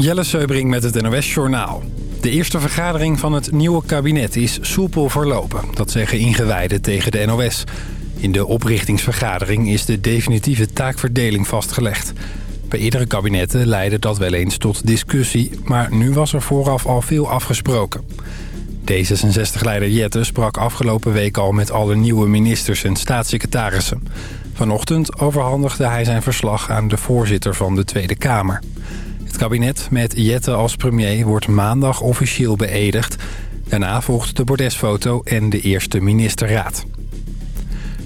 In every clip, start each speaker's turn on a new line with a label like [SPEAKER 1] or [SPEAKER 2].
[SPEAKER 1] Jelle Seubring met het NOS Journaal. De eerste vergadering van het nieuwe kabinet is soepel verlopen. Dat zeggen ingewijden tegen de NOS. In de oprichtingsvergadering is de definitieve taakverdeling vastgelegd. Bij eerdere kabinetten leidde dat wel eens tot discussie... maar nu was er vooraf al veel afgesproken. D66-leider Jette sprak afgelopen week al met alle nieuwe ministers en staatssecretarissen. Vanochtend overhandigde hij zijn verslag aan de voorzitter van de Tweede Kamer. Het kabinet met Jette als premier wordt maandag officieel beëdigd. Daarna volgt de bordesfoto en de eerste ministerraad.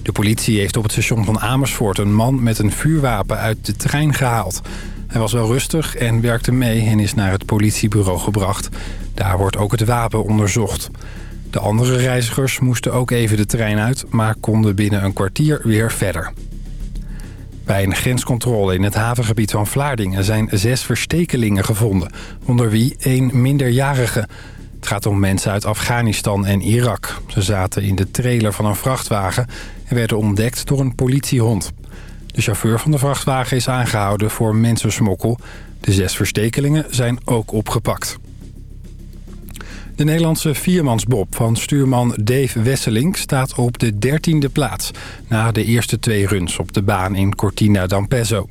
[SPEAKER 1] De politie heeft op het station van Amersfoort een man met een vuurwapen uit de trein gehaald. Hij was wel rustig en werkte mee en is naar het politiebureau gebracht. Daar wordt ook het wapen onderzocht. De andere reizigers moesten ook even de trein uit... maar konden binnen een kwartier weer verder. Bij een grenscontrole in het havengebied van Vlaardingen... zijn zes verstekelingen gevonden, onder wie één minderjarige. Het gaat om mensen uit Afghanistan en Irak. Ze zaten in de trailer van een vrachtwagen... en werden ontdekt door een politiehond. De chauffeur van de vrachtwagen is aangehouden voor mensensmokkel. De zes verstekelingen zijn ook opgepakt. De Nederlandse viermansbob van stuurman Dave Wesseling staat op de dertiende plaats... na de eerste twee runs op de baan in Cortina d'Ampezzo.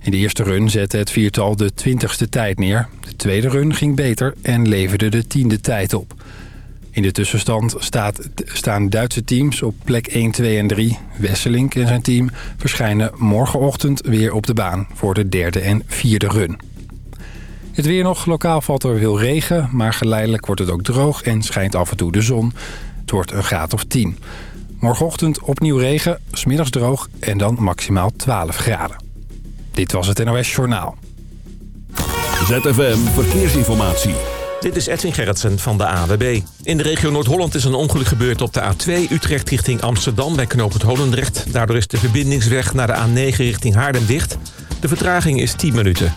[SPEAKER 1] In de eerste run zette het viertal de twintigste tijd neer. De tweede run ging beter en leverde de tiende tijd op. In de tussenstand staat, staan Duitse teams op plek 1, 2 en 3. Wesseling en zijn team verschijnen morgenochtend weer op de baan... voor de derde en vierde run. Het weer nog. Lokaal valt er veel regen, maar geleidelijk wordt het ook droog en schijnt af en toe de zon. Het wordt een graad of 10. Morgenochtend opnieuw regen, smiddags droog en dan maximaal 12 graden. Dit was het NOS Journaal.
[SPEAKER 2] ZFM Verkeersinformatie.
[SPEAKER 3] Dit is Edwin Gerritsen van de AWB. In de regio Noord-Holland is een ongeluk gebeurd op de A2 Utrecht richting Amsterdam bij knooppunt Holendrecht. Daardoor is de verbindingsweg naar de A9 richting Haarlem dicht. De vertraging is 10 minuten.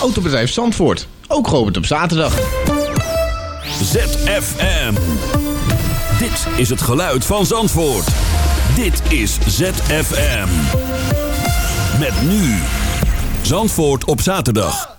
[SPEAKER 4] Autobedrijf Zandvoort, ook geopend op zaterdag.
[SPEAKER 2] ZFM. Dit is het geluid van Zandvoort. Dit is ZFM. Met nu. Zandvoort op zaterdag.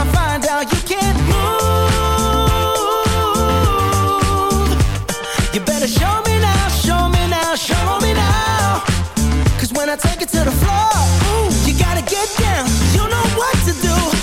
[SPEAKER 5] I find out you can't move You better show me now, show me now, show me now when I take it to the floor, ooh, you gotta get down. You know what to do.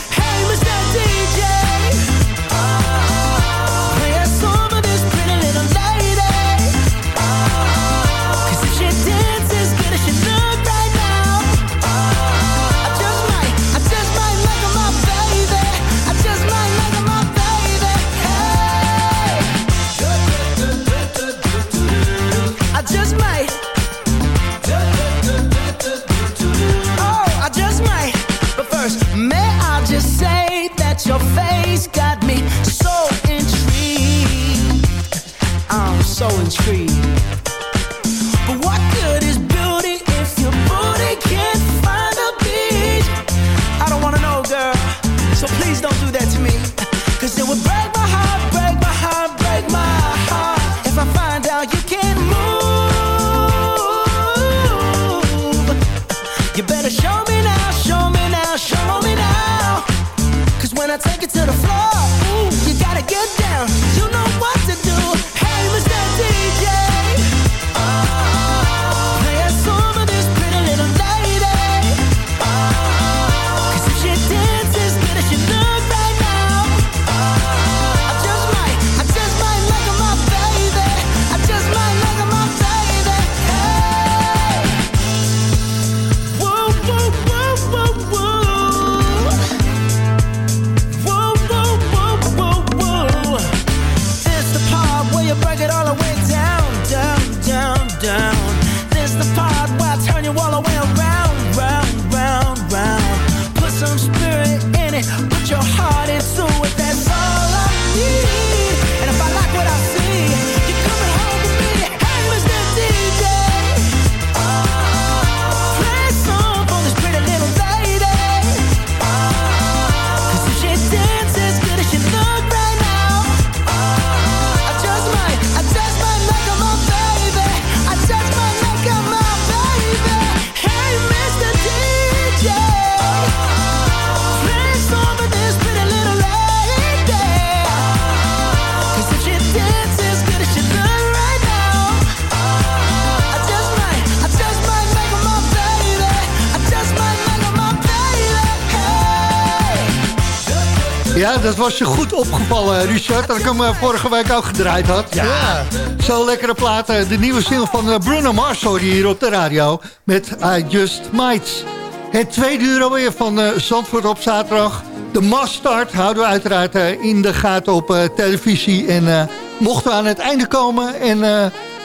[SPEAKER 6] Dat was je goed opgevallen, Richard. Dat ik hem vorige week ook gedraaid had. Ja, zo lekkere platen. De nieuwe single van Bruno Mars hoor hier op de radio. Met I Just Might. Het tweede uur alweer van Zandvoort op zaterdag. De Mastart houden we uiteraard in de gaten op televisie. En mochten we aan het einde komen en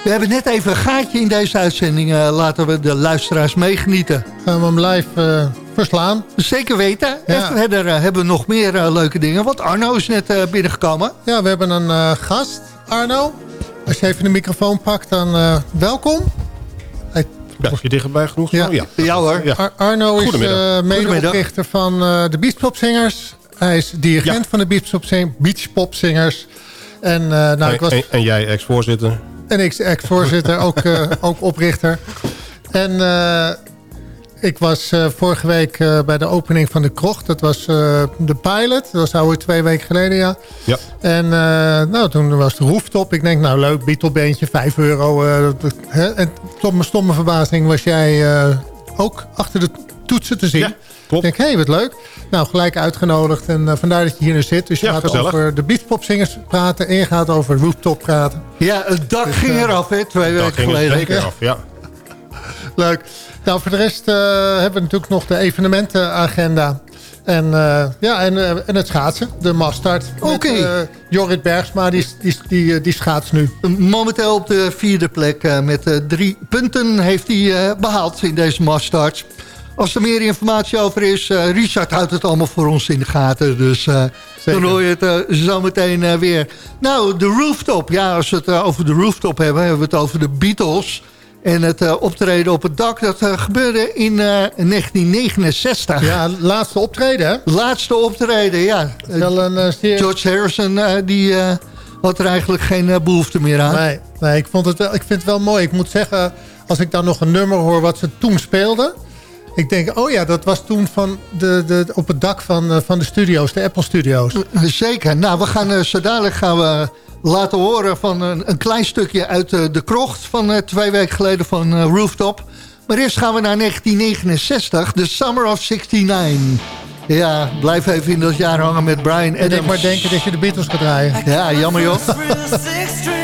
[SPEAKER 6] we hebben net even een gaatje in deze uitzending. Uh, laten we de luisteraars meegenieten.
[SPEAKER 7] Gaan we hem live uh, verslaan?
[SPEAKER 6] Zeker weten. Ja. En verder uh, hebben we nog meer leuke dingen. Want Arno is net binnengekomen.
[SPEAKER 7] Ja, we hebben een gast. Arno, als je even de microfoon pakt, dan welkom.
[SPEAKER 8] Hij... Ja, je dichterbij genoeg?
[SPEAKER 6] Ja,
[SPEAKER 8] ja.
[SPEAKER 6] ja hoor.
[SPEAKER 7] Ja. Ar Arno is medeoprichter van de Beachpopzingers. Hij is dirigent van de Beachpopzingers. En, nou,
[SPEAKER 8] en,
[SPEAKER 7] ik was...
[SPEAKER 8] en, en jij ex-voorzitter?
[SPEAKER 7] En ik ex-voorzitter, ook, uh, ook oprichter. En uh, ik was uh, vorige week bij de opening van de krocht. Dat was de pilot. Dat was alweer twee weken geleden, ja.
[SPEAKER 8] ja.
[SPEAKER 7] En nou, toen was de rooftop. Ik denk, nou leuk, Beatle-beentje, 5 euro. Hè? En tot mijn stomme verbazing was jij ook achter de toetsen te zien. Ja. Ik denk, hé, hey, wat leuk. Nou, gelijk uitgenodigd en uh, vandaar dat je hier nu zit. Dus je
[SPEAKER 8] ja,
[SPEAKER 7] gaat
[SPEAKER 8] gezellig.
[SPEAKER 7] over de beachpopzingers praten en je gaat over rooftop praten.
[SPEAKER 6] Ja, het dak dus, ging eraf, hè, twee weken
[SPEAKER 8] ging
[SPEAKER 6] geleden.
[SPEAKER 8] zeker af, ja.
[SPEAKER 7] Leuk. Nou, voor de rest uh, hebben we natuurlijk nog de evenementenagenda. En, uh, ja, en, uh, en het schaatsen, de Mastart.
[SPEAKER 6] Oké. Okay.
[SPEAKER 7] Jorrit Bergsma, die, die, die, die schaats nu.
[SPEAKER 6] Momenteel op de vierde plek met drie punten heeft hij behaald in deze Mastart. Als er meer informatie over is, Richard houdt het allemaal voor ons in de gaten. Dus dan hoor je het uh, zo meteen weer. Nou, de rooftop. Ja, als we het over de rooftop hebben, hebben we het over de Beatles. En het optreden op het dak, dat gebeurde in 1969.
[SPEAKER 7] Ja, laatste optreden, hè?
[SPEAKER 6] Laatste optreden, ja.
[SPEAKER 7] Wel een,
[SPEAKER 6] George Harrison, die had er eigenlijk geen behoefte meer aan.
[SPEAKER 7] Nee, nee ik, vond het, ik vind het wel mooi. Ik moet zeggen, als ik dan nog een nummer hoor wat ze toen speelden... Ik denk, oh ja, dat was toen van de, de, op het dak van, van de studio's, de Apple Studios.
[SPEAKER 6] Zeker. Nou, we gaan zo dadelijk gaan we laten horen van een, een klein stukje uit de krocht van twee weken geleden van Rooftop. Maar eerst gaan we naar 1969, de Summer of 69. Ja, blijf even in dat jaar hangen met Brian Adams.
[SPEAKER 7] En ik maar denken dat je de Beatles gaat draaien.
[SPEAKER 6] Ja, jammer joh.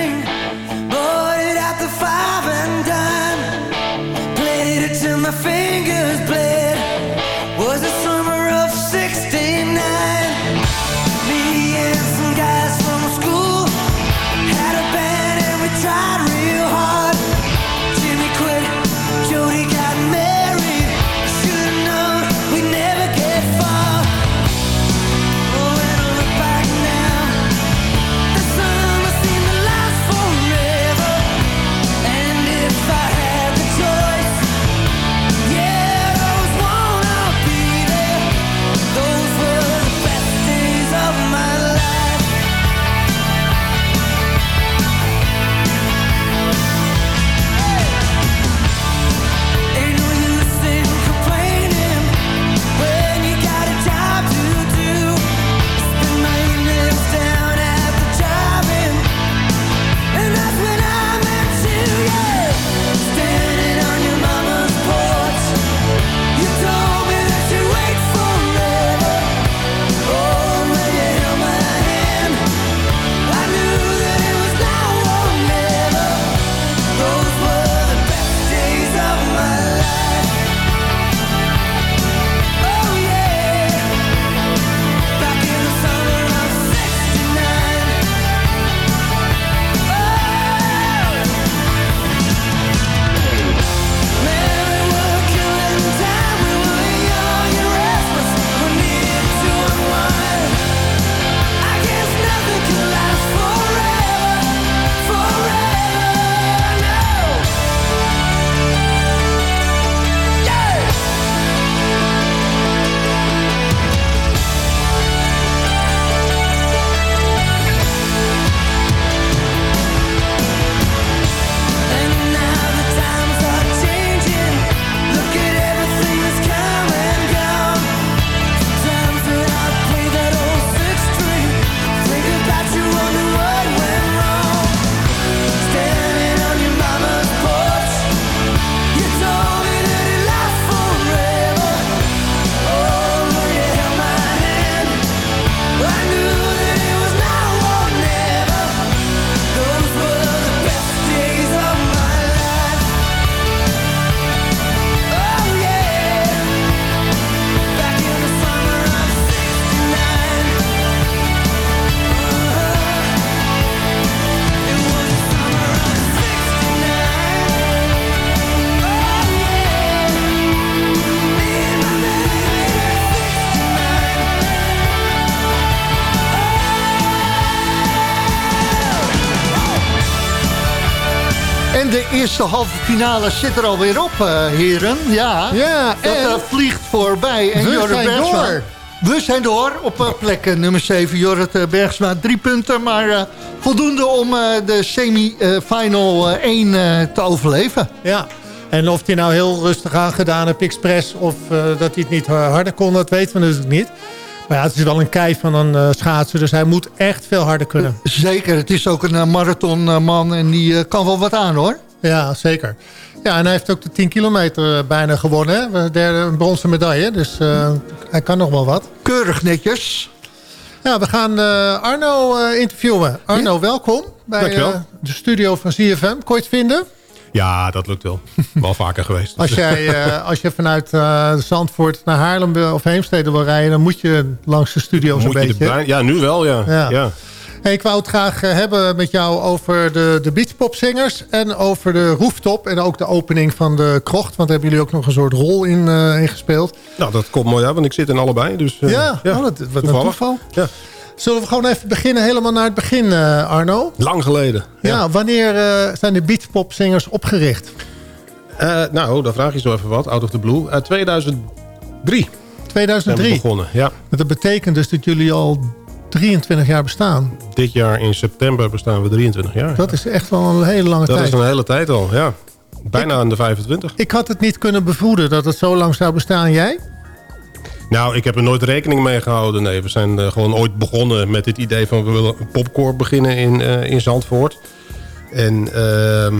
[SPEAKER 6] eerste halve finale zit er alweer op, uh, heren. Ja,
[SPEAKER 7] ja
[SPEAKER 6] dat uh, vliegt voorbij. En
[SPEAKER 7] we
[SPEAKER 6] Jorrit
[SPEAKER 7] zijn
[SPEAKER 6] Bergsma,
[SPEAKER 7] door.
[SPEAKER 6] We zijn door op uh, plek nummer 7. Jorrit Bergsma, drie punten. Maar voldoende om de semi-final 1 te overleven.
[SPEAKER 7] Ja, en of hij nou heel rustig aan gedaan heeft, expres... of dat hij het niet harder kon, dat weten we natuurlijk niet. Maar ja, het is wel een kei van een uh, schaatser, dus hij moet echt veel harder kunnen.
[SPEAKER 6] Zeker, het is ook een uh, marathonman en die kan wel wat aan hoor.
[SPEAKER 7] Ja, zeker. Ja, en hij heeft ook de 10 kilometer bijna gewonnen. Hè? Derde een bronzen medaille, dus hij kan nog wel wat.
[SPEAKER 6] Keurig netjes.
[SPEAKER 7] Ja, we gaan Arno interviewen. Arno, ja? welkom bij de studio van CFM. Kon je het vinden?
[SPEAKER 8] Ja, dat lukt wel. wel vaker geweest.
[SPEAKER 7] Als, jij, uh, als je vanuit uh, Zandvoort naar Haarlem of Heemstede wil rijden... dan moet je langs de studio's
[SPEAKER 8] moet
[SPEAKER 7] een beetje.
[SPEAKER 8] Ja, nu wel, ja. ja. ja.
[SPEAKER 7] Hey, ik wou het graag uh, hebben met jou over de, de beachpopzingers... en over de rooftop en ook de opening van de krocht. Want daar hebben jullie ook nog een soort rol in, in gespeeld.
[SPEAKER 8] Nou, dat komt mooi uit, want ik zit in allebei. Dus,
[SPEAKER 7] ja, ja. Oh, dat, wat een toeval. Ja. Zullen we gewoon even beginnen helemaal naar het begin, uh, Arno?
[SPEAKER 8] Lang geleden.
[SPEAKER 7] Ja, ja wanneer zijn de beachpopzingers opgericht?
[SPEAKER 8] Nou, dan vraag je zo even wat, out of the blue. 2003.
[SPEAKER 7] 2003?
[SPEAKER 8] begonnen, ja.
[SPEAKER 7] Dat betekent dus dat jullie al 23 jaar bestaan.
[SPEAKER 8] Dit jaar in september bestaan we 23 jaar.
[SPEAKER 7] Dat is echt wel een hele lange
[SPEAKER 8] dat
[SPEAKER 7] tijd.
[SPEAKER 8] Dat is een hele tijd al, ja. Bijna
[SPEAKER 7] ik,
[SPEAKER 8] aan de 25.
[SPEAKER 7] Ik had het niet kunnen bevoeden dat het zo lang zou bestaan. Jij?
[SPEAKER 8] Nou, ik heb er nooit rekening mee gehouden. Nee, we zijn uh, gewoon ooit begonnen met het idee van... we willen een popcore beginnen in, uh, in Zandvoort. En uh,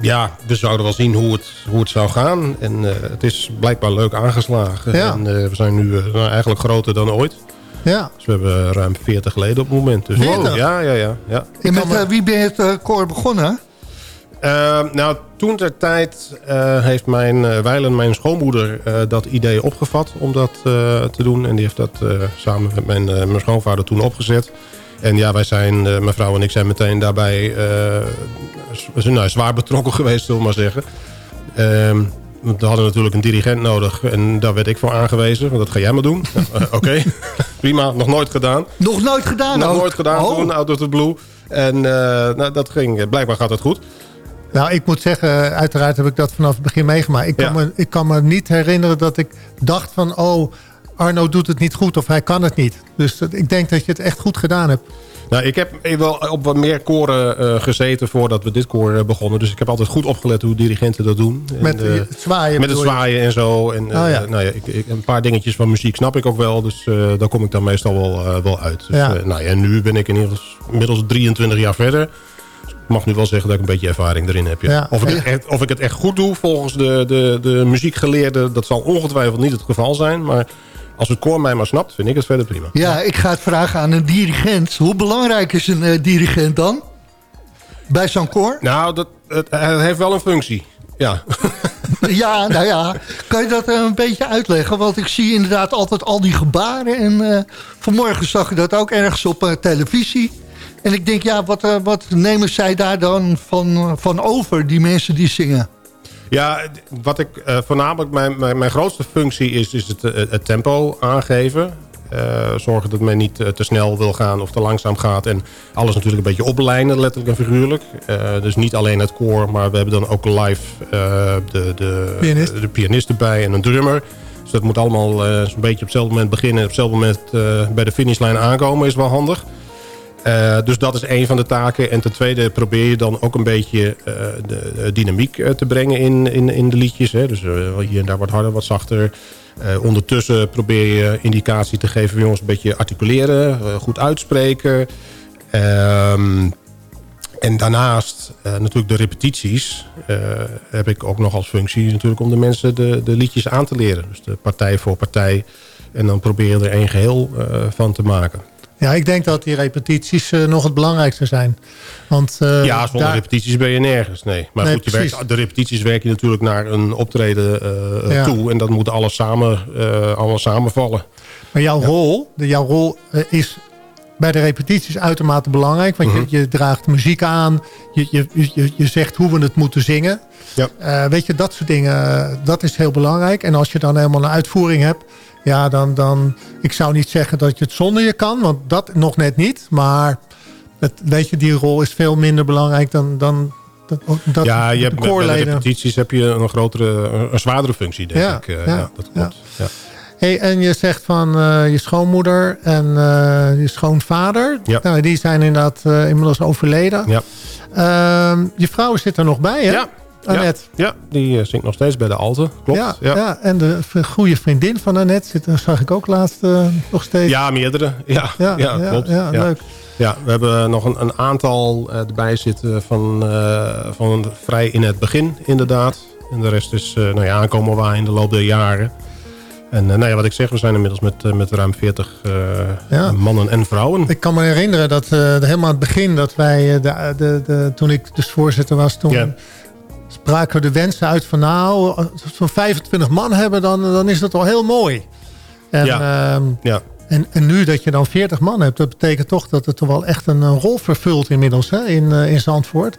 [SPEAKER 8] ja, we zouden wel zien hoe het, hoe het zou gaan. En uh, het is blijkbaar leuk aangeslagen.
[SPEAKER 7] Ja.
[SPEAKER 8] En we zijn nu nou, eigenlijk groter dan ooit.
[SPEAKER 7] Ja.
[SPEAKER 8] Dus we hebben ruim 40 leden op het moment. Dus,
[SPEAKER 7] 40?
[SPEAKER 8] Ja, ja, ja. ja.
[SPEAKER 6] En met wie ben je het koor begonnen?
[SPEAKER 8] Uh, nou, toen ter tijd uh, heeft mijn uh, Weilen, mijn schoonmoeder, dat idee opgevat om dat te doen. En die heeft dat samen met mijn, mijn schoonvader toen opgezet. En ja, wij zijn, mijn vrouw en ik zijn meteen daarbij nou, zwaar betrokken geweest, zullen we maar zeggen. We hadden natuurlijk een dirigent nodig en daar werd ik voor aangewezen. Want dat ga jij maar doen. Oké, okay. prima, nog nooit gedaan.
[SPEAKER 6] Nog nooit gedaan?
[SPEAKER 8] Nog
[SPEAKER 6] ook?
[SPEAKER 8] nooit gedaan
[SPEAKER 6] oh.
[SPEAKER 8] toen, out of the blue. En nou, dat ging, blijkbaar gaat het goed.
[SPEAKER 7] Nou, ik moet zeggen, uiteraard heb ik dat vanaf het begin meegemaakt. Ik kan,
[SPEAKER 8] Ja.
[SPEAKER 7] me, ik kan me niet herinneren dat ik dacht van... oh, Arno doet het niet goed of hij kan het niet. Dus dat, ik denk dat je het echt goed gedaan hebt.
[SPEAKER 8] Nou, ik heb wel op wat meer koren uh, gezeten voordat we dit koor uh, begonnen. Dus ik heb altijd goed opgelet hoe dirigenten dat doen.
[SPEAKER 7] Met
[SPEAKER 8] en, uh,
[SPEAKER 7] het zwaaien
[SPEAKER 8] Met het zwaaien en zo. En,
[SPEAKER 7] Oh, ja.
[SPEAKER 8] nou ja, ik, ik, een paar dingetjes van muziek snap ik ook wel. Dus daar kom ik dan meestal wel, wel uit. Dus,
[SPEAKER 7] Ja.
[SPEAKER 8] nou ja, nu ben ik inmiddels, inmiddels 23 jaar verder. Dus ik mag nu wel zeggen dat ik een beetje ervaring erin heb. Ja. Of, ik het echt, of ik het echt goed doe volgens de, de, de muziekgeleerden... dat zal ongetwijfeld niet het geval zijn. Maar als het koor mij maar snapt, vind ik het verder prima.
[SPEAKER 6] Ja, ik ga het vragen aan een dirigent. Hoe belangrijk is een uh, dirigent dan? Bij zo'n koor?
[SPEAKER 8] Nou, dat, het, het heeft wel een functie. Ja.
[SPEAKER 6] Ja, nou ja. Kan je dat uh, een beetje uitleggen? Want ik zie inderdaad altijd al die gebaren. En uh, vanmorgen zag ik dat ook ergens op uh, televisie. En ik denk, ja, wat, uh, wat nemen zij daar dan van, van over, die mensen die zingen?
[SPEAKER 8] Ja, wat ik uh, voornamelijk mijn, mijn, mijn, grootste functie is, is het, uh, het tempo aangeven. Uh, zorgen dat men niet te snel wil gaan of te langzaam gaat. En alles natuurlijk een beetje oplijnen, letterlijk en figuurlijk. dus niet alleen het koor, maar we hebben dan ook live de, de,
[SPEAKER 7] Pianist.
[SPEAKER 8] de pianist erbij en een drummer. Dus dat moet allemaal zo'n beetje op hetzelfde moment beginnen... en op hetzelfde moment bij de finishlijn aankomen, is wel handig. Uh, dus dat is een van de taken. En ten tweede probeer je dan ook een beetje uh, de, dynamiek uh, te brengen in, in, in de liedjes. Hè. Dus hier en daar wat harder, wat zachter. ondertussen probeer je indicatie te geven... jongens, een beetje articuleren, goed uitspreken. Um, en daarnaast natuurlijk de repetities... heb ik ook nog als functie natuurlijk om de mensen de, de liedjes aan te leren. Dus de partij voor partij. En dan probeer je er één geheel van te maken.
[SPEAKER 7] Ja, ik denk dat die repetities uh, nog het belangrijkste zijn. Want, uh,
[SPEAKER 8] ja, zonder daar... repetities ben je nergens. Nee. Maar
[SPEAKER 7] nee,
[SPEAKER 8] goed, je werkt, de repetities werk je natuurlijk naar een optreden uh,
[SPEAKER 7] ja.
[SPEAKER 8] toe. En dat moet alles, samen, allemaal samenvallen.
[SPEAKER 7] Maar jouw ja. rol, de, jouw rol is bij de repetities uitermate belangrijk. Want je, je, draagt muziek aan. Je, je, je, je zegt hoe we het moeten zingen.
[SPEAKER 8] Ja.
[SPEAKER 7] weet je, dat soort dingen, dat is heel belangrijk. En als je dan helemaal een uitvoering hebt... Ja, dan, dan, ik zou niet zeggen dat je het zonder je kan, want dat nog net niet. Maar het, weet je, die rol is veel minder belangrijk dan, dan Dat, dat
[SPEAKER 8] ja, je
[SPEAKER 7] de
[SPEAKER 8] hebt met- repetities heb je een grotere, een zwaardere functie, denk
[SPEAKER 7] Ja,
[SPEAKER 8] ik. Eh,
[SPEAKER 7] ja,
[SPEAKER 8] ja, dat klopt. Ja.
[SPEAKER 7] Hey, en je zegt van eh, je schoonmoeder en eh, je schoonvader.
[SPEAKER 8] Ja.
[SPEAKER 7] Nou, die zijn inderdaad eh, inmiddels overleden.
[SPEAKER 8] Ja.
[SPEAKER 7] Ehm, je vrouw zit er nog bij, hè?
[SPEAKER 8] Ja.
[SPEAKER 7] Annette.
[SPEAKER 8] Ja, die eh, zingt nog steeds bij de Alte. Klopt.
[SPEAKER 7] Ja,
[SPEAKER 8] Ja,
[SPEAKER 7] ja. en de goede vriendin van Annette zit, er, zag ik ook laatst eh, nog steeds.
[SPEAKER 8] Ja, meerdere. Ja,
[SPEAKER 7] ja,
[SPEAKER 8] ja,
[SPEAKER 7] ja,
[SPEAKER 8] klopt.
[SPEAKER 7] ja,
[SPEAKER 8] Ja.
[SPEAKER 7] leuk.
[SPEAKER 8] Ja, we hebben nog een, een aantal eh, erbij zitten van, eh, van vrij in het begin, inderdaad. En de rest is eh, nou ja, aankomen waar in de loop der jaren. En eh, nou ja, wat ik zeg, we zijn inmiddels met, eh, met ruim 40 eh,
[SPEAKER 7] Ja.
[SPEAKER 8] mannen en vrouwen.
[SPEAKER 7] Ik kan me herinneren dat eh, helemaal aan het begin, dat wij, eh, de, de, de, toen ik dus voorzitter was, toen
[SPEAKER 8] Ja.
[SPEAKER 7] Spraken we de wensen uit van nou, als we zo'n 25 man hebben, dan, dan is dat al heel mooi. En,
[SPEAKER 8] Ja.
[SPEAKER 7] ehm,
[SPEAKER 8] Ja.
[SPEAKER 7] en, en nu dat je dan 40 man hebt, dat betekent toch dat het toch wel echt een, rol vervult inmiddels hè, in, eh, in Zandvoort.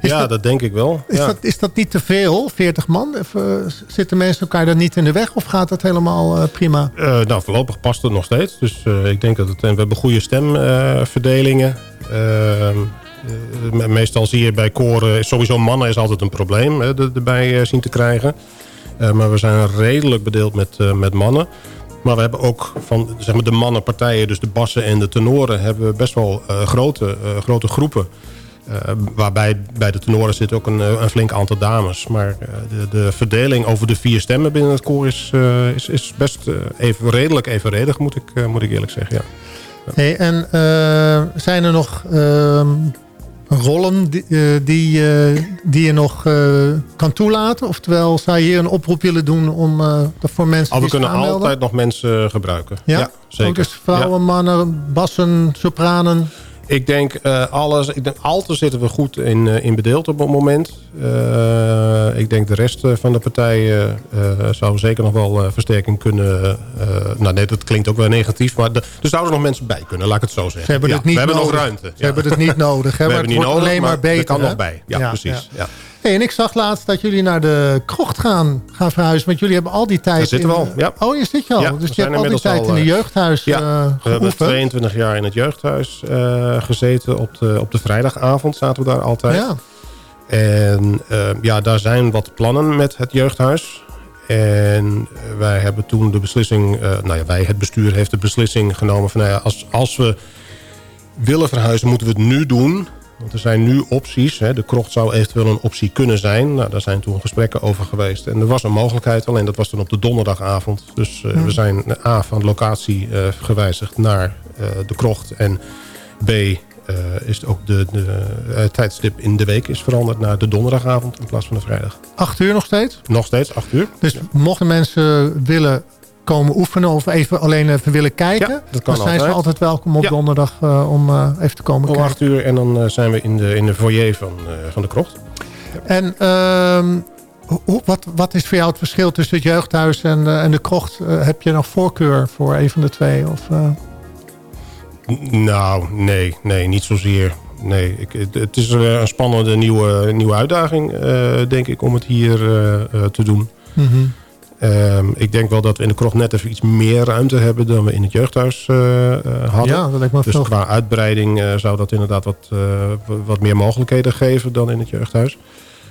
[SPEAKER 7] Is,
[SPEAKER 8] ja,
[SPEAKER 7] dat,
[SPEAKER 8] dat denk ik wel.
[SPEAKER 7] is,
[SPEAKER 8] ja.
[SPEAKER 7] dat, is dat niet te veel, 40 man? Of, eh, zitten mensen elkaar dan niet in de weg of gaat dat helemaal eh, prima?
[SPEAKER 8] Nou, voorlopig past het nog steeds. Dus ik denk dat het... En we hebben goede stemverdelingen. Eh, me- meestal zie je bij koren... Sowieso mannen is altijd een probleem hè, er- erbij eh, zien te krijgen. Eh, maar we zijn redelijk bedeeld met, met mannen. Maar we hebben ook van zeg maar, de mannenpartijen, dus de bassen en de tenoren... hebben we best wel grote, grote groepen. Waarbij bij de tenoren zit ook een, een flink aantal dames. Maar de, de verdeling over de vier stemmen binnen het koor is, is, is best even, redelijk evenredig, moet ik, moet ik eerlijk zeggen. Ja.
[SPEAKER 7] Hey, en zijn er nog ehm, rollen die, eh, die, eh, die je nog eh, kan toelaten? Oftewel, zou je hier een oproep willen doen om voor mensen
[SPEAKER 8] Al, we kunnen
[SPEAKER 7] aanmelden?
[SPEAKER 8] altijd nog mensen gebruiken.
[SPEAKER 7] Ja,
[SPEAKER 8] zeker.
[SPEAKER 7] Ook dus vrouwen,
[SPEAKER 8] Ja.
[SPEAKER 7] mannen, bassen, sopranen.
[SPEAKER 8] Ik denk eh, alles. Ik denk alten zitten we goed in, eh, in bedeeld op het moment. Eh, ik denk de rest van de partijen zou zeker nog wel versterking kunnen. nou nee, dat klinkt ook wel negatief, maar de- er zouden nog mensen bij kunnen, laat ik het zo zeggen.
[SPEAKER 7] Ze hebben
[SPEAKER 8] Ja,
[SPEAKER 7] het niet
[SPEAKER 8] we hebben nog ruimte.
[SPEAKER 7] Ze
[SPEAKER 8] ja.
[SPEAKER 7] hebben het niet nodig, hè,
[SPEAKER 8] we
[SPEAKER 7] maar
[SPEAKER 8] hebben
[SPEAKER 7] het
[SPEAKER 8] niet
[SPEAKER 7] wordt
[SPEAKER 8] nodig,
[SPEAKER 7] alleen maar beter.
[SPEAKER 8] Er kan
[SPEAKER 7] hè?
[SPEAKER 8] nog bij. Ja, precies. Ja.
[SPEAKER 7] Hey, en ik zag laatst dat jullie naar de krocht gaan, gaan verhuizen. Want jullie hebben al die tijd...
[SPEAKER 8] Daar zitten we
[SPEAKER 7] in-
[SPEAKER 8] al, ja.
[SPEAKER 7] Oh, je zit je al.
[SPEAKER 8] Ja,
[SPEAKER 7] dus je hebt al die tijd
[SPEAKER 8] al,
[SPEAKER 7] in een
[SPEAKER 8] eh,
[SPEAKER 7] jeugdhuis
[SPEAKER 8] Ja,
[SPEAKER 7] eh,
[SPEAKER 8] we hebben
[SPEAKER 7] geoefend.
[SPEAKER 8] 22 jaar in het jeugdhuis eh, gezeten. Op de, op de vrijdagavond zaten we daar altijd.
[SPEAKER 7] Ja.
[SPEAKER 8] En ja, daar zijn wat plannen met het jeugdhuis. En wij hebben toen de beslissing... nou ja, wij, het bestuur heeft de beslissing genomen van... Nou ja, als, als we willen verhuizen, moeten we het nu doen. Want er zijn nu opties. Hè. De krocht zou eventueel een optie kunnen zijn. Nou, daar zijn toen gesprekken over geweest. En er was een mogelijkheid, alleen dat was dan op de donderdagavond. Dus eh, we zijn eh, A, van locatie eh, gewijzigd naar de krocht. En B, is ook de, de tijdstip in de week is veranderd naar de donderdagavond in plaats van de vrijdag.
[SPEAKER 7] Acht uur nog steeds?
[SPEAKER 8] Nog steeds, acht uur.
[SPEAKER 7] Dus mochten mensen willen komen oefenen of even alleen even willen kijken...
[SPEAKER 8] Ja, dat kan
[SPEAKER 7] dan zijn ze
[SPEAKER 8] altijd.
[SPEAKER 7] welkom op
[SPEAKER 8] Ja.
[SPEAKER 7] donderdag eh, om eh, even te komen
[SPEAKER 8] Om
[SPEAKER 7] kijken.
[SPEAKER 8] acht uur en dan eh, zijn we in de, in de foyer van, van de krocht.
[SPEAKER 7] En ehm, hoe, wat, wat is voor jou het verschil tussen het jeugdhuis en, en de krocht? Heb je nog voorkeur voor een van de twee? Of,
[SPEAKER 8] Nou, nee, nee, niet zozeer. Nee, ik, het, is een spannende nieuwe, nieuwe uitdaging, denk ik, om het hier te doen.
[SPEAKER 7] Mhm.
[SPEAKER 8] Ehm, ik denk wel dat we in de krocht net even iets meer ruimte hebben dan we in het jeugdhuis eh, eh, hadden.
[SPEAKER 7] Ja, dat lijkt me
[SPEAKER 8] dus
[SPEAKER 7] veel.
[SPEAKER 8] qua uitbreiding eh, zou dat inderdaad wat, wat meer mogelijkheden geven dan in het jeugdhuis.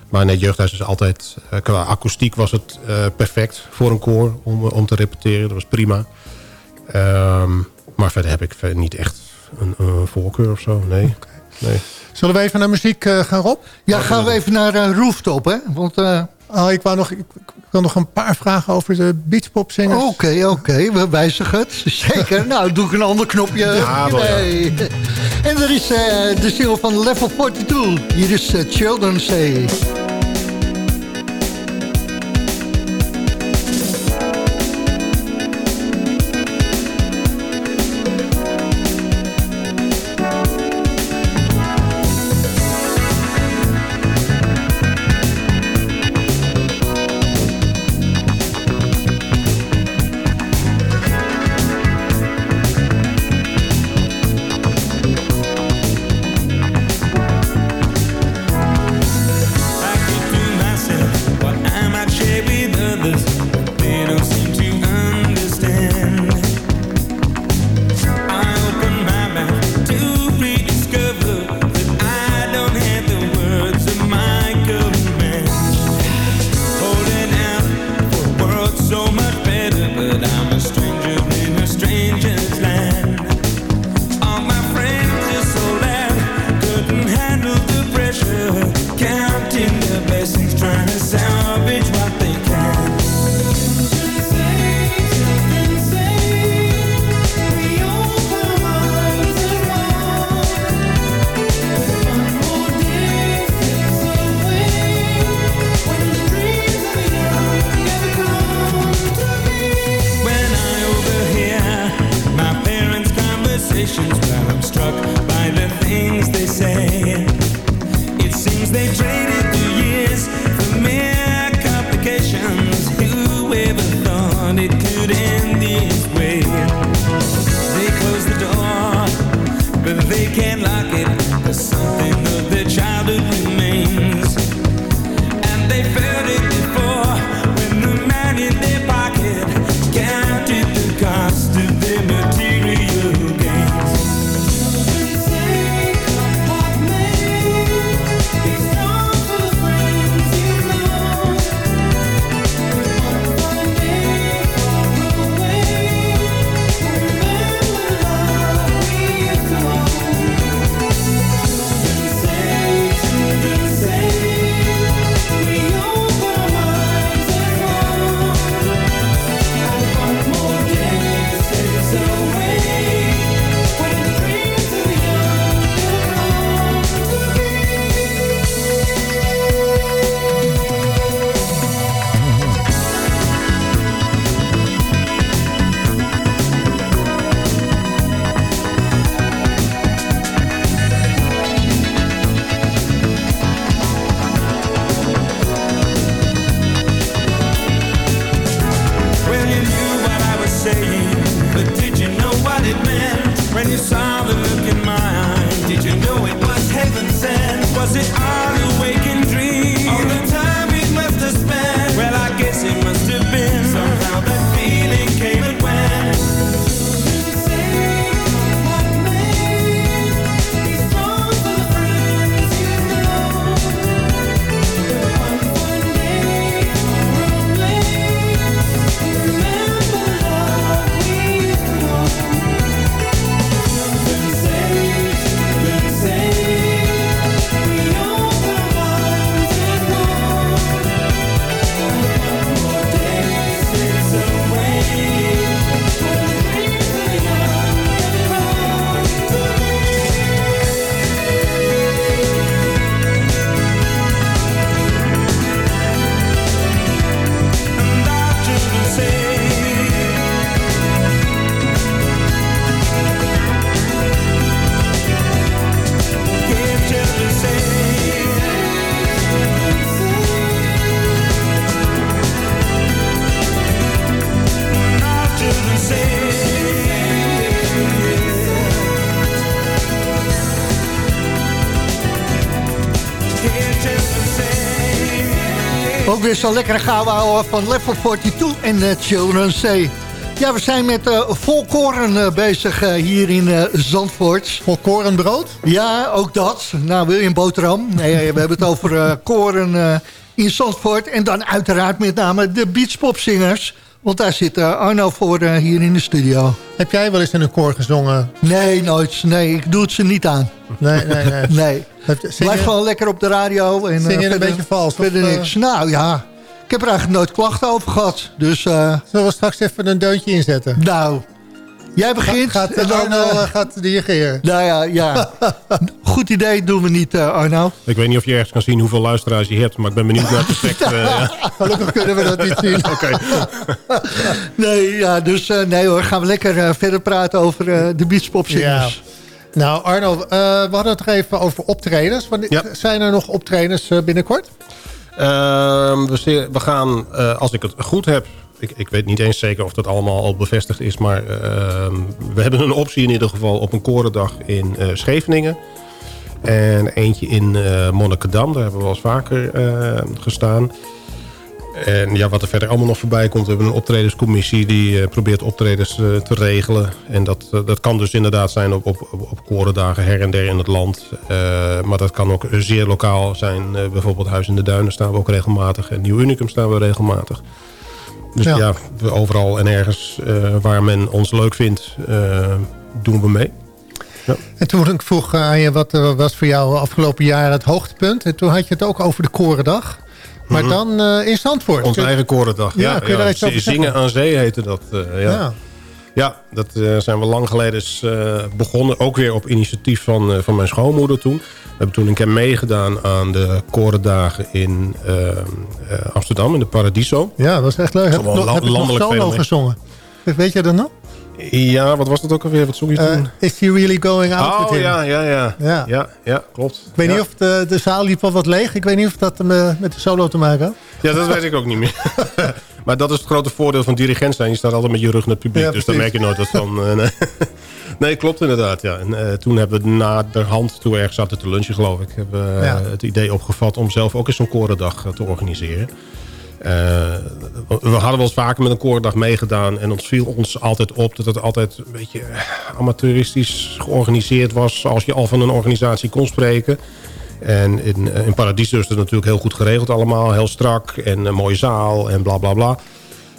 [SPEAKER 8] Maar nee, het jeugdhuis is altijd... qua akoestiek was het perfect voor een koor om, om te repeteren. Dat was prima. Ehm, maar verder heb ik niet echt een, een voorkeur of zo. Nee. nee.
[SPEAKER 7] Zullen we even naar muziek gaan, Rob?
[SPEAKER 6] Ja, gaan we even naar Rooftop, hè? Want,
[SPEAKER 7] Oh, ik, wou nog, ik, wil nog een paar vragen over de beachpopzingers.
[SPEAKER 6] Oké, oké, we wijzigen het. Zeker. nou, doe ik een ander knopje.
[SPEAKER 8] Ja.
[SPEAKER 6] En er is eh, de single van Level 42. Hier is eh, Children's Day. Weer zo'n lekkere ouwe van Level 42 en uh, Children's Say. Ja, we zijn met uh, volkoren uh, bezig uh, hier in Zandvoort.
[SPEAKER 7] Volkorenbrood?
[SPEAKER 6] Ja, ook dat. Nou, wil je een boterham? Nee, we hebben het over koren in Zandvoort. En dan uiteraard met name de beachpopzingers. Want daar zit Arno voor hier in de studio.
[SPEAKER 7] Heb jij wel eens in een koor gezongen?
[SPEAKER 6] Nee, nooit. Nee, ik doe het ze niet aan.
[SPEAKER 7] Nee, nee, nee.
[SPEAKER 6] nee. Blijf gewoon lekker op de radio. En,
[SPEAKER 7] Zing je uh, een beetje vals?
[SPEAKER 6] Verder of, niks. Nou ja, ik heb er eigenlijk nooit klachten over gehad. Dus, uh,
[SPEAKER 7] Zullen we straks even een deuntje inzetten?
[SPEAKER 6] Nou, jij begint.
[SPEAKER 7] Gaat, gaat Arno uh, gaat dirigeren.
[SPEAKER 6] Nou ja, ja. goed idee doen we niet, uh, Arno.
[SPEAKER 8] Ik weet niet of je ergens kan zien hoeveel luisteraars je hebt, maar ik ben benieuwd naar het effect. Uh,
[SPEAKER 6] Gelukkig kunnen we dat niet zien.
[SPEAKER 8] Oké.
[SPEAKER 6] Nee, ja, dus nee hoor, gaan we lekker verder praten over de beachpopzingers.
[SPEAKER 7] Ja. Nou Arno, uh, we hadden het er even over optredens. Ja. Zijn er nog optredens uh, binnenkort?
[SPEAKER 8] Uh, we, we, gaan, uh, als ik het goed heb... Ik, ik, weet niet eens zeker of dat allemaal al bevestigd is... maar ehm, we hebben een optie in ieder geval op een korendag in Scheveningen. En eentje in Monnikendam, daar hebben we wel eens vaker gestaan... En ja, wat er verder allemaal nog voorbij komt... we hebben een optredenscommissie die uh, probeert optredens uh, te regelen. En dat, uh, dat kan dus inderdaad zijn op, op, op korendagen her en der in het land. maar dat kan ook zeer lokaal zijn. bijvoorbeeld Huis in de Duinen staan we ook regelmatig. En Nieuw Unicum staan we regelmatig. Dus
[SPEAKER 7] Ja.
[SPEAKER 8] ja, overal en ergens eh, waar men ons leuk vindt, eh, doen we mee.
[SPEAKER 7] En toen ik vroeg aan je wat eh, was voor jou afgelopen jaar het hoogtepunt. En toen had je het ook over de Korendag. Maar dan eh, in Zandvoort.
[SPEAKER 8] Onze eigen korendag.
[SPEAKER 7] Ja,
[SPEAKER 8] Ja,
[SPEAKER 7] kun je daar iets over
[SPEAKER 8] Zingen aan zee heette dat. eh, ja.
[SPEAKER 7] Ja.
[SPEAKER 8] Ja, dat eh, zijn we lang geleden eens, begonnen. Ook weer op initiatief van, van mijn schoonmoeder toen. We hebben toen een keer meegedaan aan de korendagen in Amsterdam, in de Paradiso.
[SPEAKER 7] ja, dat was echt leuk. Heb,
[SPEAKER 8] Gewoon
[SPEAKER 7] nog- heb nog
[SPEAKER 8] landelijk
[SPEAKER 7] solo
[SPEAKER 8] fenomeen.
[SPEAKER 7] gezongen. Weet je dat nog?
[SPEAKER 8] Ja, wat was dat ook alweer? Wat zong je
[SPEAKER 7] Eh,
[SPEAKER 8] toen?
[SPEAKER 7] is he really going out with
[SPEAKER 8] oh
[SPEAKER 7] him?
[SPEAKER 8] ja, ja, ja,
[SPEAKER 7] Ja.
[SPEAKER 8] ja. Ja, klopt.
[SPEAKER 7] Ik weet
[SPEAKER 8] ja.
[SPEAKER 7] niet of de, de zaal liep wel wat leeg. Ik weet niet of dat eh, met de solo te maken had.
[SPEAKER 8] Ja, dat weet ik ook niet meer. maar dat is het grote voordeel van dirigent zijn. Je staat altijd met je rug naar het publiek.
[SPEAKER 7] Ja,
[SPEAKER 8] dus dan merk je nooit wat van... eh, nee. klopt inderdaad. Ja. En, toen hebben we na de hand, toen we ergens zaten te lunchen geloof ik... hebben we het idee opgevat om zelf ook eens zo'n korendag te organiseren. Eh, we hadden wel eens vaker met een korendag meegedaan. En ons viel ons altijd op dat het altijd een beetje eh, amateuristisch georganiseerd was. Als je al van een organisatie kon spreken. En in, eh, in Paradiso is het natuurlijk heel goed geregeld allemaal. Heel strak en een mooie zaal en bla bla bla.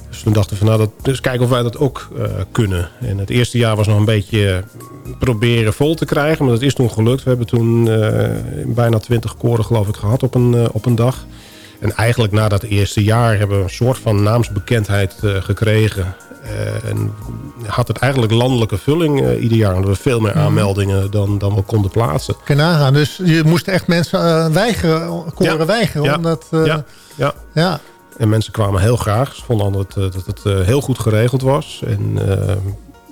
[SPEAKER 8] Dus toen dachten we van nou, dat, dus kijken of wij dat ook kunnen. En het eerste jaar was nog een beetje proberen vol te krijgen. Maar dat is toen gelukt. We hebben toen bijna twintig koren geloof ik gehad op een, op een dag. En eigenlijk na dat eerste jaar hebben we een soort van naamsbekendheid eh, gekregen. Eh, en had het eigenlijk landelijke vulling eh, ieder jaar. Hadden we veel meer aanmeldingen dan, dan we konden plaatsen.
[SPEAKER 7] Kan nagaan. Dus je moest echt mensen weigeren, koren
[SPEAKER 8] Ja.
[SPEAKER 7] weigeren.
[SPEAKER 8] Ja.
[SPEAKER 7] Omdat,
[SPEAKER 8] Ja, ja.
[SPEAKER 7] ja.
[SPEAKER 8] En mensen kwamen heel graag. Ze vonden dat, het, dat het heel goed geregeld was. En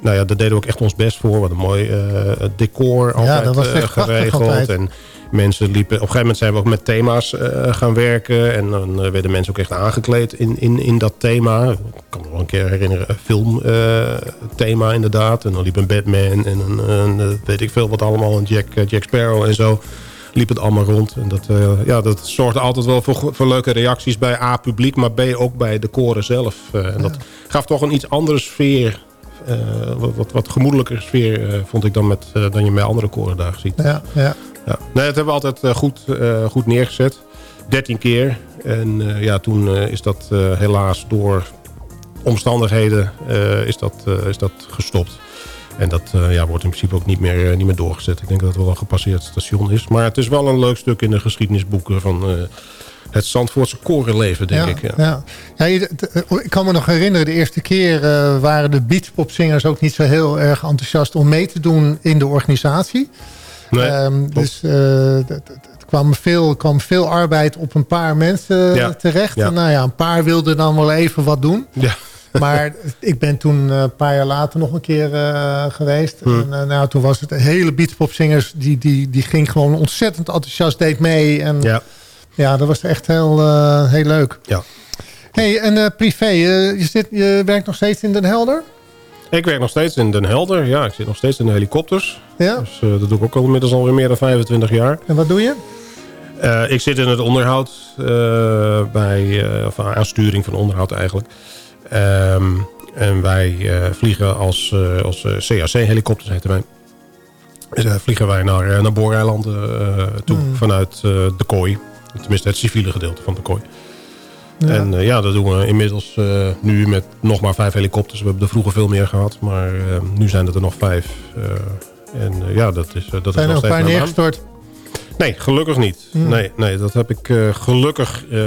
[SPEAKER 8] nou ja, daar deden we ook echt ons best voor. Wat een mooi eh, decor altijd
[SPEAKER 7] dat was echt prachtig
[SPEAKER 8] geregeld.
[SPEAKER 7] altijd.
[SPEAKER 8] En mensen liepen... Op een gegeven moment zijn we ook met thema's eh, gaan werken. En dan eh, werden mensen ook echt aangekleed in, in, in dat thema. Ik kan me wel een keer herinneren. Een filmthema inderdaad. En dan liep een Batman en een, een, eh, weet ik veel wat allemaal. Een Jack, eh, Jack Sparrow en zo liep het allemaal rond. En dat, eh, ja, dat zorgde altijd wel voor, voor leuke reacties bij A, publiek, maar B, ook bij de koren zelf. Eh, en dat gaf toch een iets andere sfeer, eh, wat, wat, wat gemoedelijker sfeer, eh, vond ik dan, met, eh, dan je bij andere koren daar ziet.
[SPEAKER 7] Ja, ja.
[SPEAKER 8] Ja. Nee, dat hebben we altijd eh, goed, eh, goed neergezet. 13 keer. En eh, ja, toen is dat helaas door omstandigheden is, dat, is dat gestopt. En dat ja, wordt in principe ook niet meer, niet meer doorgezet. Ik denk dat het wel een gepasseerd station is. Maar het is wel een leuk stuk in de geschiedenisboeken van het Zandvoortse korenleven, denk
[SPEAKER 7] ja,
[SPEAKER 8] ik. Ja.
[SPEAKER 7] ja. Ja, je- d- ik kan me nog herinneren, de eerste keer waren de beachpopzingers ook niet zo heel erg enthousiast om mee te doen in de organisatie.
[SPEAKER 8] Nee,
[SPEAKER 7] Ehm, dus eh, d- er kwam veel, kwam veel arbeid op een paar mensen
[SPEAKER 8] Ja,
[SPEAKER 7] terecht.
[SPEAKER 8] ja.
[SPEAKER 7] En nou ja, een paar wilden dan wel even wat doen.
[SPEAKER 8] ja.
[SPEAKER 7] Maar ik ben toen eh, een paar jaar later nog een keer eh, geweest.
[SPEAKER 8] Hm.
[SPEAKER 7] En eh, nou, toen was het de hele beachpopzingers, die, die, die ging gewoon ontzettend enthousiast, deed mee. En ja,
[SPEAKER 8] ja.
[SPEAKER 7] dat was echt heel, eh, heel leuk.
[SPEAKER 8] Ja.
[SPEAKER 7] hey, en eh, privé, eh, je, zit, je werkt nog steeds in Den Helder?
[SPEAKER 8] Ik werk nog steeds in Den Helder. Ja, ik zit nog steeds in de helikopters.
[SPEAKER 7] Ja?
[SPEAKER 8] Dus eh, dat doe ik ook al inmiddels alweer meer dan 25 jaar.
[SPEAKER 7] En wat doe je?
[SPEAKER 8] Eh, ik zit in het onderhoud, eh, bij, of aansturing van onderhoud eigenlijk. Ehm, en wij vliegen als, als CAC-helikopters, heten wij. Dus, vliegen wij naar, naar Booreilanden toe
[SPEAKER 7] Hmm.
[SPEAKER 8] vanuit de kooi. Tenminste het civiele gedeelte van de kooi.
[SPEAKER 7] Ja.
[SPEAKER 8] En eh, ja, dat doen we inmiddels eh, nu met nog maar vijf helikopters. We hebben er vroeger veel meer gehad, maar eh, nu zijn het er nog vijf. En ja, dat is, dat
[SPEAKER 7] Zijn
[SPEAKER 8] is
[SPEAKER 7] er
[SPEAKER 8] nog
[SPEAKER 7] een paar neergestort?
[SPEAKER 8] Nee, gelukkig niet.
[SPEAKER 7] Hmm.
[SPEAKER 8] Nee, nee, dat heb ik eh, gelukkig eh,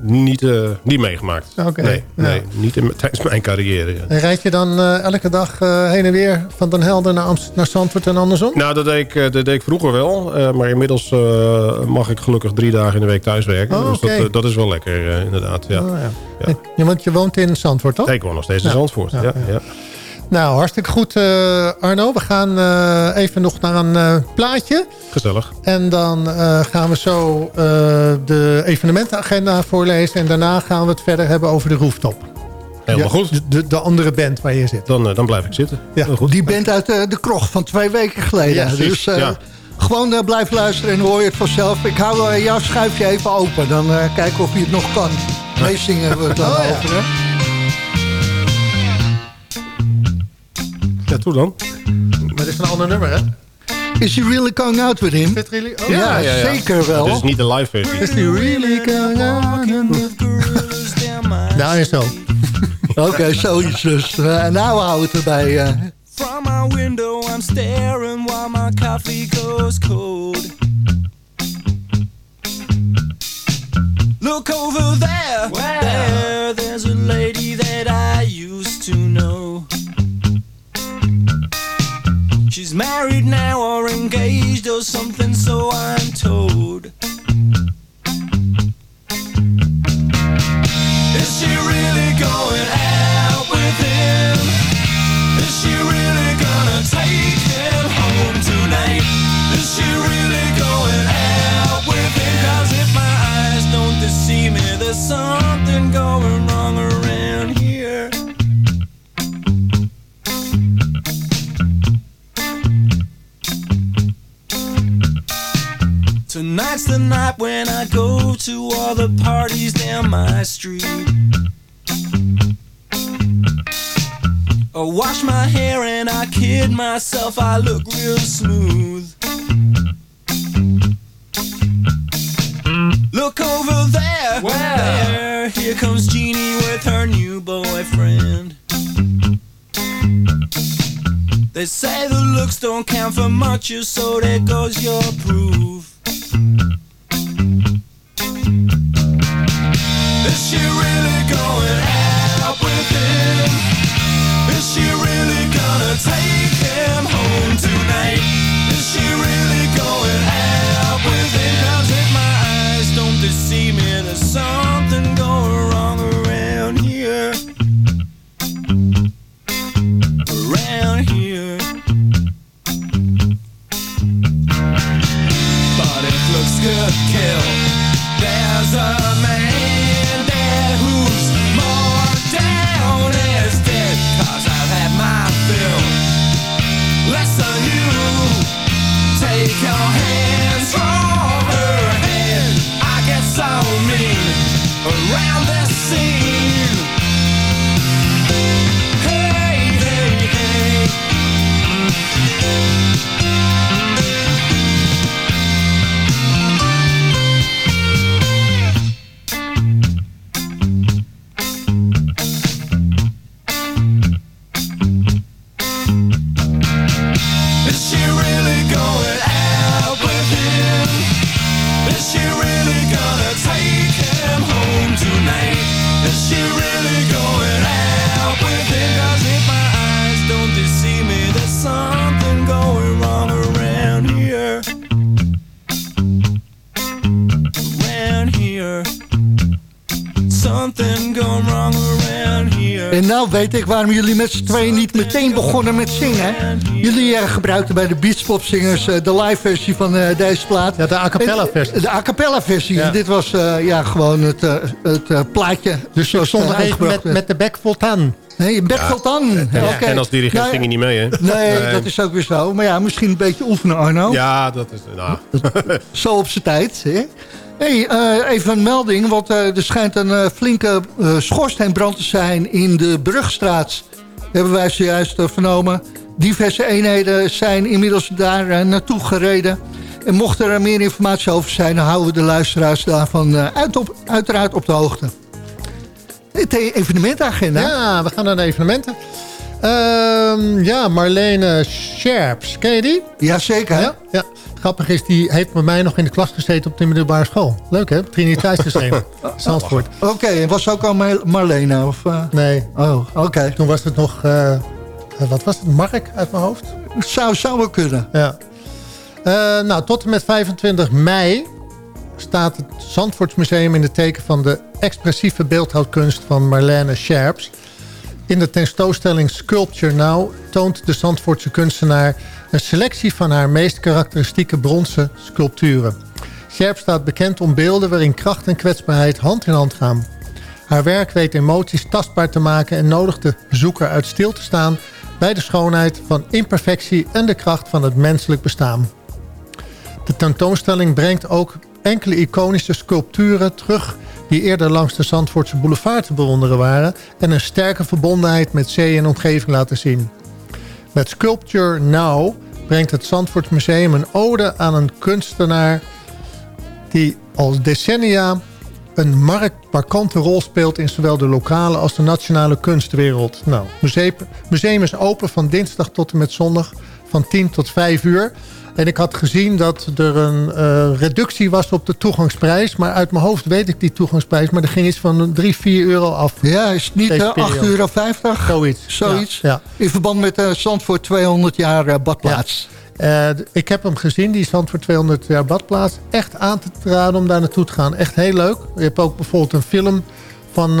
[SPEAKER 8] niet, eh, niet meegemaakt. Nee,
[SPEAKER 7] ja.
[SPEAKER 8] nee niet in, tijdens mijn carrière. ja.
[SPEAKER 7] En rijd je dan elke dag heen en weer van Den Helder naar, Amst naar Zandvoort en andersom?
[SPEAKER 8] Nou, dat deed ik, dat deed ik vroeger wel. maar inmiddels mag ik gelukkig drie dagen in de week thuiswerken.
[SPEAKER 7] Oh,
[SPEAKER 8] dus dat, dat is wel lekker, inderdaad. Ja.
[SPEAKER 7] Oh, ja.
[SPEAKER 8] Ja.
[SPEAKER 7] Want je woont in Zandvoort, toch?
[SPEAKER 8] Nee, ik woon nog steeds in
[SPEAKER 7] Ja.
[SPEAKER 8] Zandvoort.
[SPEAKER 7] Ja,
[SPEAKER 8] Ja,
[SPEAKER 7] ja.
[SPEAKER 8] ja.
[SPEAKER 7] Nou, hartstikke goed eh, Arno. We gaan eh, even nog naar een eh, plaatje.
[SPEAKER 8] Gezellig.
[SPEAKER 7] En dan eh, gaan we zo eh, de evenementenagenda voorlezen. En daarna gaan we het verder hebben over de rooftop.
[SPEAKER 8] Helemaal
[SPEAKER 7] Ja,
[SPEAKER 8] goed.
[SPEAKER 7] De, de, de andere band waar je zit.
[SPEAKER 8] Dan, dan blijf ik zitten.
[SPEAKER 7] Ja.
[SPEAKER 8] Heel goed.
[SPEAKER 6] Die band uit eh, de krocht van twee weken geleden.
[SPEAKER 7] Ja,
[SPEAKER 6] dus eh,
[SPEAKER 8] ja.
[SPEAKER 6] gewoon blijf luisteren en hoor je het vanzelf. Ik hou jouw schuifje even open. Dan eh, kijken of je het nog kan. Meezingen hebben we het dan
[SPEAKER 7] Oh, ja.
[SPEAKER 6] over. Hè?
[SPEAKER 8] Ja, toe dan.
[SPEAKER 7] Maar dit is een ander nummer, hè?
[SPEAKER 6] Is he really going out with him?
[SPEAKER 7] Er jullie? Oh,
[SPEAKER 6] Ja,
[SPEAKER 8] ja, ja.
[SPEAKER 6] zeker wel.
[SPEAKER 8] Dit is niet de live versie.
[SPEAKER 7] Is die really going on? Nou, en zo.
[SPEAKER 6] Oké, zoiets dus. Uh, nou houden we het erbij. Uh.
[SPEAKER 9] From my window I'm staring while my coffee goes cold. Look over there, Where? there, there's a lady that I used to know. She's married now or engaged or something, so I'm told. Is she really going out with him? Is she really gonna take him home tonight? Is she really going out with him? Cause if my eyes don't deceive me, there's something Tonight's the night when I go to all the parties down my street. I wash my hair and I kid myself, I look real smooth. Look over there, Where? there, here comes Jeannie with her new boyfriend. They say the looks don't count for much, so there goes your proof. Is she really going out with him?
[SPEAKER 6] Waarom jullie met z'n tweeën niet meteen begonnen met zingen. Jullie uh, gebruikten bij de Beachpopzingers uh, de live versie van uh, deze plaat.
[SPEAKER 7] Ja, de a cappella versie.
[SPEAKER 6] De a cappella versie. Ja. Dit was ja, gewoon het, het plaatje.
[SPEAKER 7] Dus stond even met, met de bek vol tan.
[SPEAKER 6] Nee, bek vol tan.
[SPEAKER 8] Ja. Okay. En als dirigent nou, ging je niet mee, hè?
[SPEAKER 6] Nee, nee, dat is ook weer zo. Maar ja, misschien een beetje oefenen, Arno.
[SPEAKER 8] Ja, dat is... Nou.
[SPEAKER 6] zo op zijn tijd, hè? Hey, uh, even een melding, want uh, er schijnt een uh, flinke schoorsteenbrand te zijn in de Brugstraat. Hebben wij zojuist vernomen. Diverse eenheden zijn inmiddels daar naartoe gereden. En mocht er meer informatie over zijn, dan houden we de luisteraars daarvan uit op, uiteraard op de hoogte. De evenementagenda.
[SPEAKER 7] Ja, we gaan naar de evenementen. Uh, ja, Marlene Scherps. Ken je die?
[SPEAKER 6] Jazeker.
[SPEAKER 7] Ja, ja. Grappig is, die heeft met mij nog in de klas gezeten op de middelbare school. Leuk hè? Triniteitssysteem. Zandvoort.
[SPEAKER 6] Oké, okay. was ook al Marlene? Of, uh...
[SPEAKER 7] Nee.
[SPEAKER 6] Oh, oké. Okay.
[SPEAKER 7] Toen was het nog, uh, wat was het, Mark uit mijn hoofd?
[SPEAKER 6] Zou, zou wel kunnen.
[SPEAKER 7] Ja. Uh, nou, tot en met 25 mei staat het Zandvoortsmuseum in de teken van de expressieve beeldhouwkunst van Marlene Scherps. In de tentoonstelling Sculpture Now toont de Zandvoortse kunstenaar een selectie van haar meest karakteristieke bronzen sculpturen. Scherp staat bekend om beelden waarin kracht en kwetsbaarheid hand in hand gaan. Haar werk weet emoties tastbaar te maken en nodigt de bezoeker uit stil te staan bij de schoonheid van imperfectie en de kracht van het menselijk bestaan. De tentoonstelling brengt ook enkele iconische sculpturen terug die eerder langs de Zandvoortse boulevard te bewonderen waren... en een sterke verbondenheid met zee en omgeving laten zien. Met Sculpture Now brengt het Zandvoortsmuseum een ode aan een kunstenaar... die al decennia een markante rol speelt in zowel de lokale als de nationale kunstwereld. Nou, museum, museum is open van dinsdag tot en met zondag van 10 tot 5 uur. En ik had gezien dat er een uh, reductie was op de toegangsprijs. Maar uit mijn hoofd weet ik die toegangsprijs. Maar er ging iets van 3, 4 euro af.
[SPEAKER 6] Ja, is het niet uh, 8,50 euro?
[SPEAKER 7] Zoiets.
[SPEAKER 6] Zoiets. Ja, ja. In verband met uh, Zandvoort 200 jaar badplaats.
[SPEAKER 7] Ja. ik heb hem gezien, die Zandvoort 200 jaar badplaats. Echt aan te raden om daar naartoe te gaan. Echt heel leuk. Je hebt ook bijvoorbeeld een film van,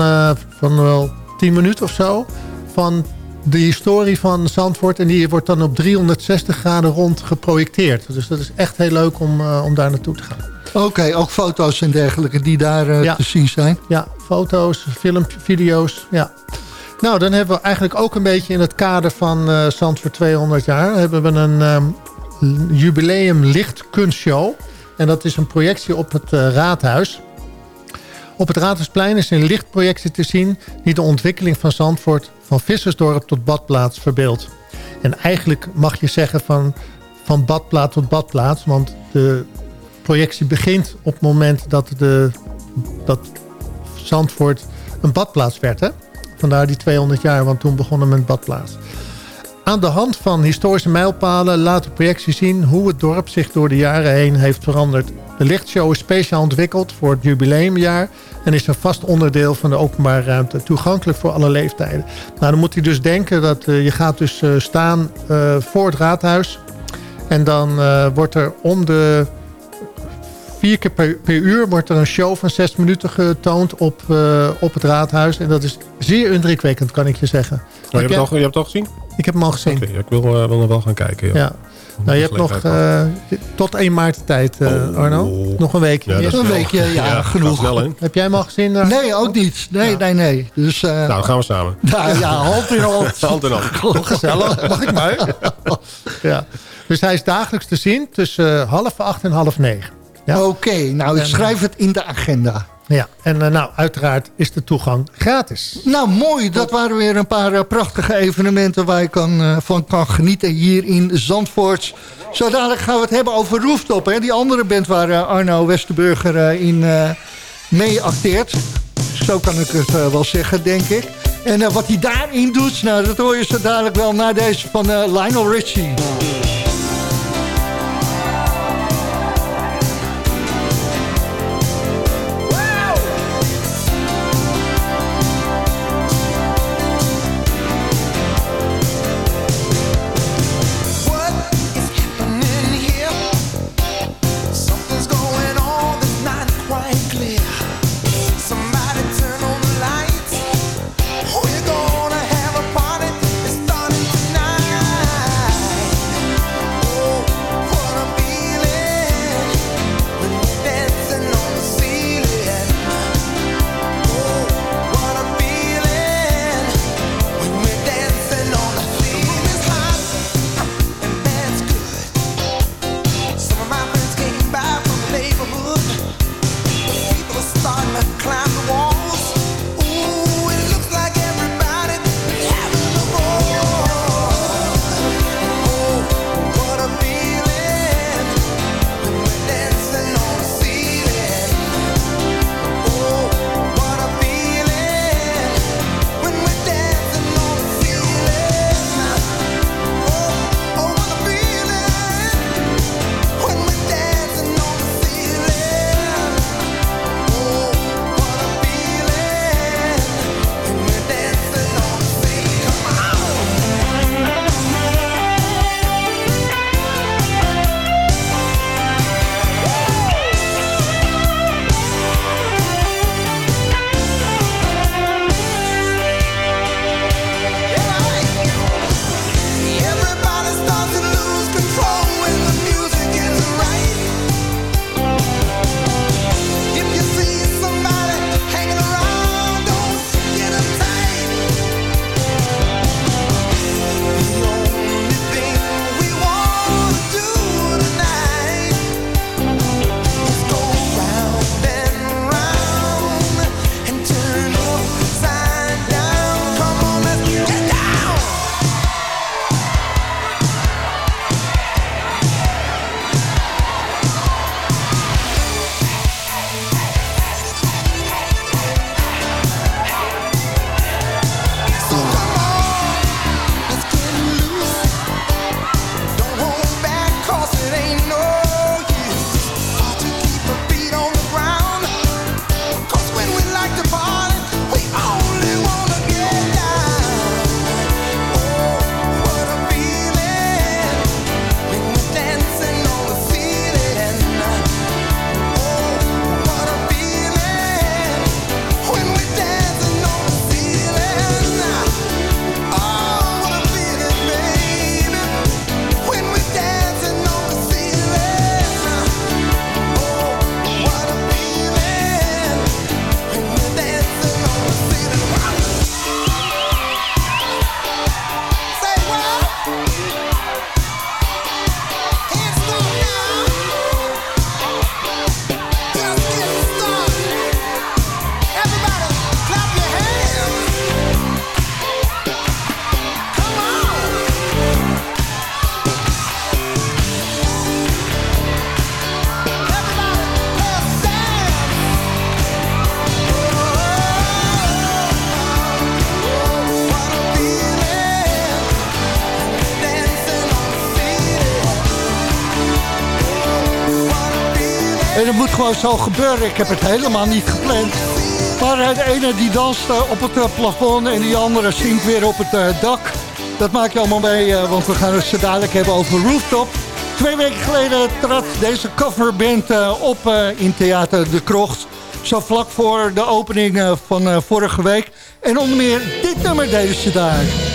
[SPEAKER 7] van wel 10 minuten of zo. Van de historie van Zandvoort. En die wordt dan op 360 graden rond geprojecteerd. Dus dat is echt heel leuk om, uh, om daar naartoe te gaan.
[SPEAKER 6] Oké, ook foto's en dergelijke die daar uh, ja. te zien zijn?
[SPEAKER 7] Ja, foto's, film, video's, ja. Nou, dan hebben we eigenlijk ook een beetje in het kader van uh, Zandvoort 200 jaar... hebben we een um, jubileum lichtkunstshow. En dat is een projectie op het raadhuis... Op het Raadhuisplein is een lichtprojectie te zien... die de ontwikkeling van Zandvoort van Vissersdorp tot badplaats verbeeldt. En eigenlijk mag je zeggen van, van badplaats tot badplaats... want de projectie begint op het moment dat, de, dat Zandvoort een badplaats werd. Hè? Vandaar die 200 jaar, want toen begonnen met badplaats. Aan de hand van historische mijlpalen laat de projectie zien... hoe het dorp zich door de jaren heen heeft veranderd. De lichtshow is speciaal ontwikkeld voor het jubileumjaar... en is een vast onderdeel van de openbare ruimte. Toegankelijk voor alle leeftijden. Nou, dan moet hij dus denken dat uh, je gaat dus uh, staan uh, voor het raadhuis... en dan wordt er om de vier keer per, per, uur wordt er een show van zes minuten getoond op, op het raadhuis. En dat is zeer indrukwekkend, kan ik je zeggen.
[SPEAKER 8] Oh, je, hebt het al, je hebt het al gezien?
[SPEAKER 7] Ik heb hem al gezien.
[SPEAKER 8] Okay, ik wil, uh, wil nog wel gaan kijken. Ja.
[SPEAKER 7] ja. Nou, je hebt nog uh, tot 1 maart tijd, uh, oh,
[SPEAKER 6] Arno.
[SPEAKER 7] Nog een week.
[SPEAKER 6] Ja, een weekje, ja, ja, genoeg.
[SPEAKER 8] Snel,
[SPEAKER 7] heb jij hem al gezien?
[SPEAKER 6] Nee, ook niet. Nee, nee, nee. Dus,
[SPEAKER 8] nou, dan gaan we samen.
[SPEAKER 6] Nou, ja, hand in hand.
[SPEAKER 8] hand in hand.
[SPEAKER 7] Gezellig. Mag ik mij? ja. Dus hij is dagelijks te zien tussen half acht en half negen.
[SPEAKER 6] Ja? Oké, okay, nou, ik schrijf het in de agenda.
[SPEAKER 7] Ja, en uh, nou, uiteraard is de toegang gratis.
[SPEAKER 6] Nou, mooi. Dat waren weer een paar uh, prachtige evenementen... waar je kan, uh, van kan genieten hier in Zandvoort. Zo dadelijk gaan we het hebben over Rooftop. Hè? Die andere band waar Arno Westerburger in mee acteert. Zo kan ik het wel zeggen, denk ik. En wat hij daarin doet, nou, dat hoor je zo dadelijk wel... na deze van Lionel Richie. En het moet gewoon zo gebeuren. Ik heb het helemaal niet gepland. Maar de ene die danst op het plafond en die andere zingt weer op het dak. Dat maak je allemaal mee, want we gaan het zo dadelijk hebben over Rooftop. Twee weken geleden trad deze coverband op in Theater De Krocht. Zo vlak voor de opening van vorige week. En onder meer dit nummer deden ze daar.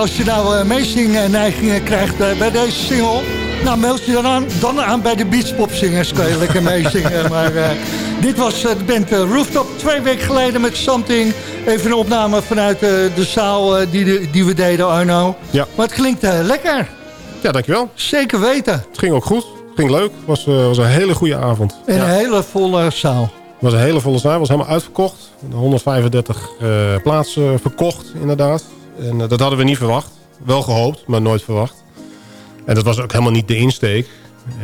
[SPEAKER 6] Als je nou uh, meezingneigingen krijgt uh, bij deze single... nou, meld je dan aan, dan aan bij de Beachpop-zingers. Kan je lekker meezingen. maar uh, dit was de band Rooftop twee weken geleden met Something. Even een opname vanuit de zaal die, die we deden, Arno.
[SPEAKER 8] Ja.
[SPEAKER 6] Maar het klinkt lekker.
[SPEAKER 8] Ja, dankjewel.
[SPEAKER 6] Zeker weten.
[SPEAKER 8] Het ging ook goed. Het ging leuk. Het was, was een hele goede avond.
[SPEAKER 6] En een hele volle zaal. Het
[SPEAKER 8] was een hele volle zaal. Het was helemaal uitverkocht. 135 plaatsen verkocht, inderdaad. En eh, dat hadden we niet verwacht. Wel gehoopt, maar nooit verwacht. En dat was ook helemaal niet de insteek.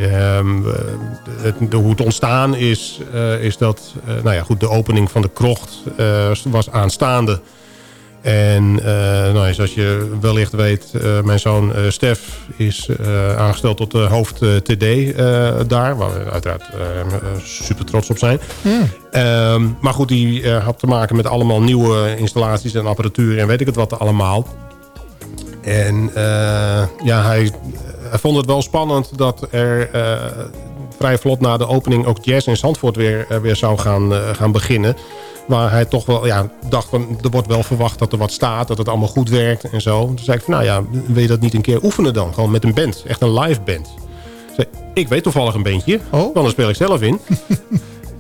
[SPEAKER 8] Um, het, de, hoe het ontstaan is, uh, is dat nou ja, goed, de opening van de krocht uh, was aanstaande. En nou, zoals je wellicht weet, mijn zoon Stef is aangesteld tot de hoofd TD daar. Waar we uiteraard super trots op zijn. Um, maar goed, die had te maken met allemaal nieuwe installaties en apparatuur en weet ik het wat allemaal. En ja, hij hij vond het wel spannend dat er vrij vlot na de opening ook jazz in Zandvoort weer, weer zou gaan, gaan beginnen. Waar hij toch wel ja, dacht van, er wordt wel verwacht dat er wat staat, dat het allemaal goed werkt en zo. Toen zei ik van, nou ja, wil je dat niet een keer oefenen dan? Gewoon met een band, echt een live band. Zei, ik weet toevallig een bandje, oh. want dan speel ik zelf in.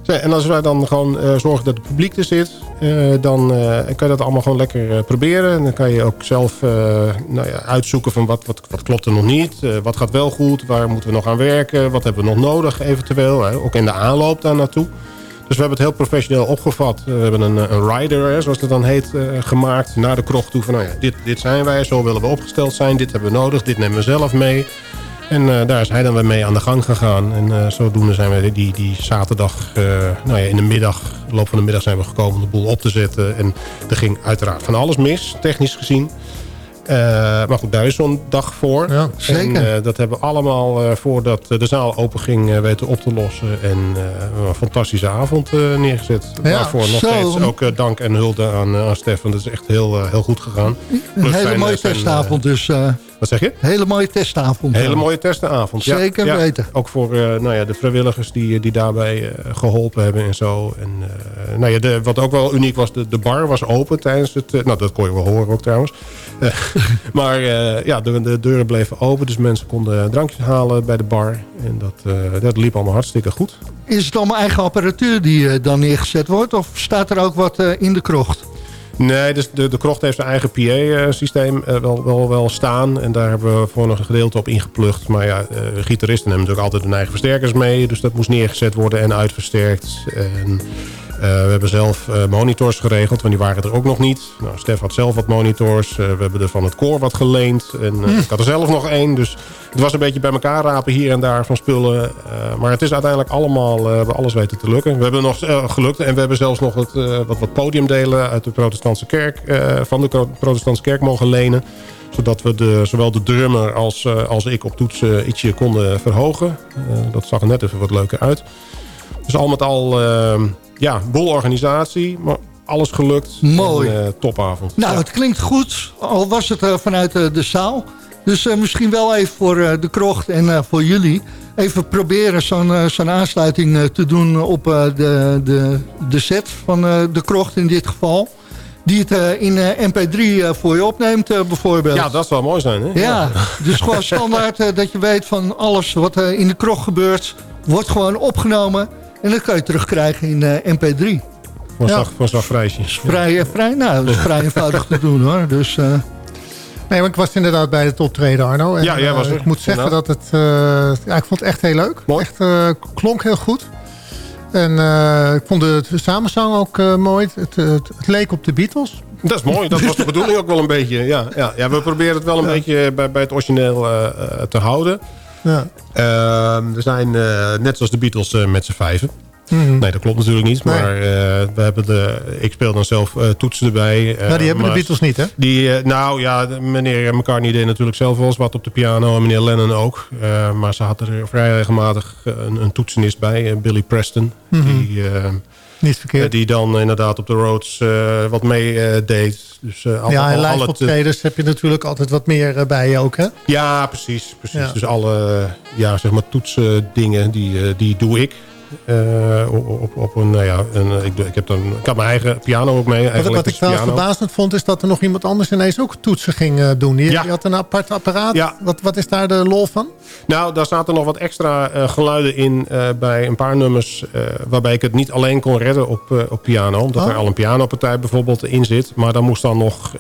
[SPEAKER 8] En als wij dan gewoon uh, zorgen dat het publiek er zit... Uh, dan uh, kan je dat allemaal gewoon lekker proberen. En dan kan je ook zelf nou ja, uitzoeken van wat, wat, wat klopt er nog niet. wat gaat wel goed, waar moeten we nog aan werken. Wat hebben we nog nodig eventueel. Hè? Ook in de aanloop daar naartoe. Dus we hebben het heel professioneel opgevat. We hebben een, een rider, zoals het dan heet, gemaakt. Naar de krocht toe van nou ja, dit, dit zijn wij, zo willen we opgesteld zijn. Dit hebben we nodig, dit nemen we zelf mee. En daar is hij dan weer mee aan de gang gegaan. En zodoende zijn we die, die zaterdag, nou ja, in de middag, loop van de middag zijn we gekomen om de boel op te zetten. En er ging uiteraard van alles mis, technisch gezien. Maar goed, daar is zo'n dag voor.
[SPEAKER 6] Ja, zeker.
[SPEAKER 8] En dat hebben we allemaal voordat de zaal open ging weten op te lossen. En een fantastische avond neergezet. Ja, Waarvoor nog zo. steeds ook dank en hulde aan, aan Stefan. Dat is echt heel, heel goed gegaan.
[SPEAKER 6] Een hele mooie testavond dus.
[SPEAKER 8] Wat zeg je?
[SPEAKER 6] Hele mooie testavond.
[SPEAKER 8] Hele mooie testavond,
[SPEAKER 6] ja. Zeker
[SPEAKER 8] ja,
[SPEAKER 6] weten.
[SPEAKER 8] Ook voor uh, nou ja, de vrijwilligers die, die daarbij uh, geholpen hebben en zo. En, uh, nou ja, de, wat ook wel uniek was, de, de bar was open tijdens het... nou, dat kon je wel horen ook trouwens. maar ja, de, de, deuren bleven open, dus mensen konden drankjes halen bij de bar. En dat, dat liep allemaal hartstikke goed.
[SPEAKER 6] Is het allemaal eigen apparatuur die dan neergezet wordt? Of staat er ook wat in de krocht?
[SPEAKER 8] Nee, dus de, de krocht heeft zijn eigen PA-systeem wel, wel, wel staan. En daar hebben we voor een gedeelte op ingeplucht. Maar ja, uh, gitaristen hebben natuurlijk altijd hun eigen versterkers mee. Dus dat moest neergezet worden en uitversterkt. En uh, we hebben zelf uh, monitors geregeld, want die waren er ook nog niet. Nou, Stef had zelf wat monitors. Uh, we hebben er van het koor wat geleend. En hm. ik had er zelf nog één. Dus het was een beetje bij elkaar rapen hier en daar van spullen. maar het is uiteindelijk allemaal, we hebben alles weten te lukken. We hebben nog gelukt en we hebben zelfs nog het, wat, wat podiumdelen uit de protestantse kerk, van de protestantse kerk mogen lenen zodat we de, zowel de drummer als, als ik op toetsen ietsje konden verhogen. dat zag er net even wat leuker uit. Dus al met al ja, boel organisatie, maar alles gelukt.
[SPEAKER 6] Mooi.
[SPEAKER 8] En, uh, topavond.
[SPEAKER 6] Nou, het klinkt goed, al was het uh, vanuit uh, de zaal. Dus misschien wel even voor de krocht en voor jullie... even proberen zo'n zo'n aansluiting te doen op de, de, de set van de krocht in dit geval die het in MP3 voor je opneemt bijvoorbeeld.
[SPEAKER 8] Ja, dat zou mooi zijn. Hè?
[SPEAKER 6] Ja, ja. dus gewoon standaard dat je weet van alles wat in de krocht gebeurt... wordt gewoon opgenomen en dat kan je terugkrijgen in uh, MP3.
[SPEAKER 8] Voor ja. een zacht prijsje.
[SPEAKER 6] Vrij, vrij, nou, dat is vrij eenvoudig te doen hoor. Dus, uh...
[SPEAKER 7] Nee, maar ik was inderdaad bij het optreden Arno. En,
[SPEAKER 8] ja, jij was
[SPEAKER 7] uh, Ik moet zeggen dat het... ja, ik vond het echt heel leuk.
[SPEAKER 8] Mooi.
[SPEAKER 7] Echt klonk heel goed. En ik vond de, de samenzang ook mooi. Het, het, het, leek op de Beatles.
[SPEAKER 8] Dat is mooi. Dat was de bedoeling ook wel een beetje. Ja, ja, ja we proberen het wel een beetje bij, bij het origineel te houden. Ja. Uh, we zijn uh, net zoals de Beatles uh, met z'n vijven. Mm -hmm. Nee, dat klopt natuurlijk niet. Maar nee. we hebben de, ik speel dan zelf toetsen erbij.
[SPEAKER 7] nou, die hebben de Beatles niet, hè?
[SPEAKER 8] Die, nou ja, meneer McCartney deed natuurlijk zelf wel eens wat op de piano. En meneer Lennon ook. maar ze hadden er vrij regelmatig een, een toetsenist bij. Billy Preston. Mm -hmm. Die
[SPEAKER 7] niet verkeerd.
[SPEAKER 8] die dan inderdaad op de roads uh, wat mee uh, deed. Dus,
[SPEAKER 7] al, ja, en live heb je natuurlijk altijd wat meer bij je ook, hè?
[SPEAKER 8] Ja, precies. precies. Ja. Dus alle ja, zeg maar toetsen dingen, die, die doe ik. Uh, op, op een, nou ja, een, ik, ik, heb dan, ik had mijn eigen piano ook mee.
[SPEAKER 7] Wat, wat ik wel verbazend vond, is dat er nog iemand anders ineens ook toetsen ging uh, doen. Ja. je had een apart apparaat. Ja. Wat, wat is daar de lol van?
[SPEAKER 8] Nou, daar zaten nog wat extra uh, geluiden in bij een paar nummers... waarbij ik het niet alleen kon redden op, op piano. Omdat oh. er al een pianopartij bijvoorbeeld in zit. Maar daar moest dan nog,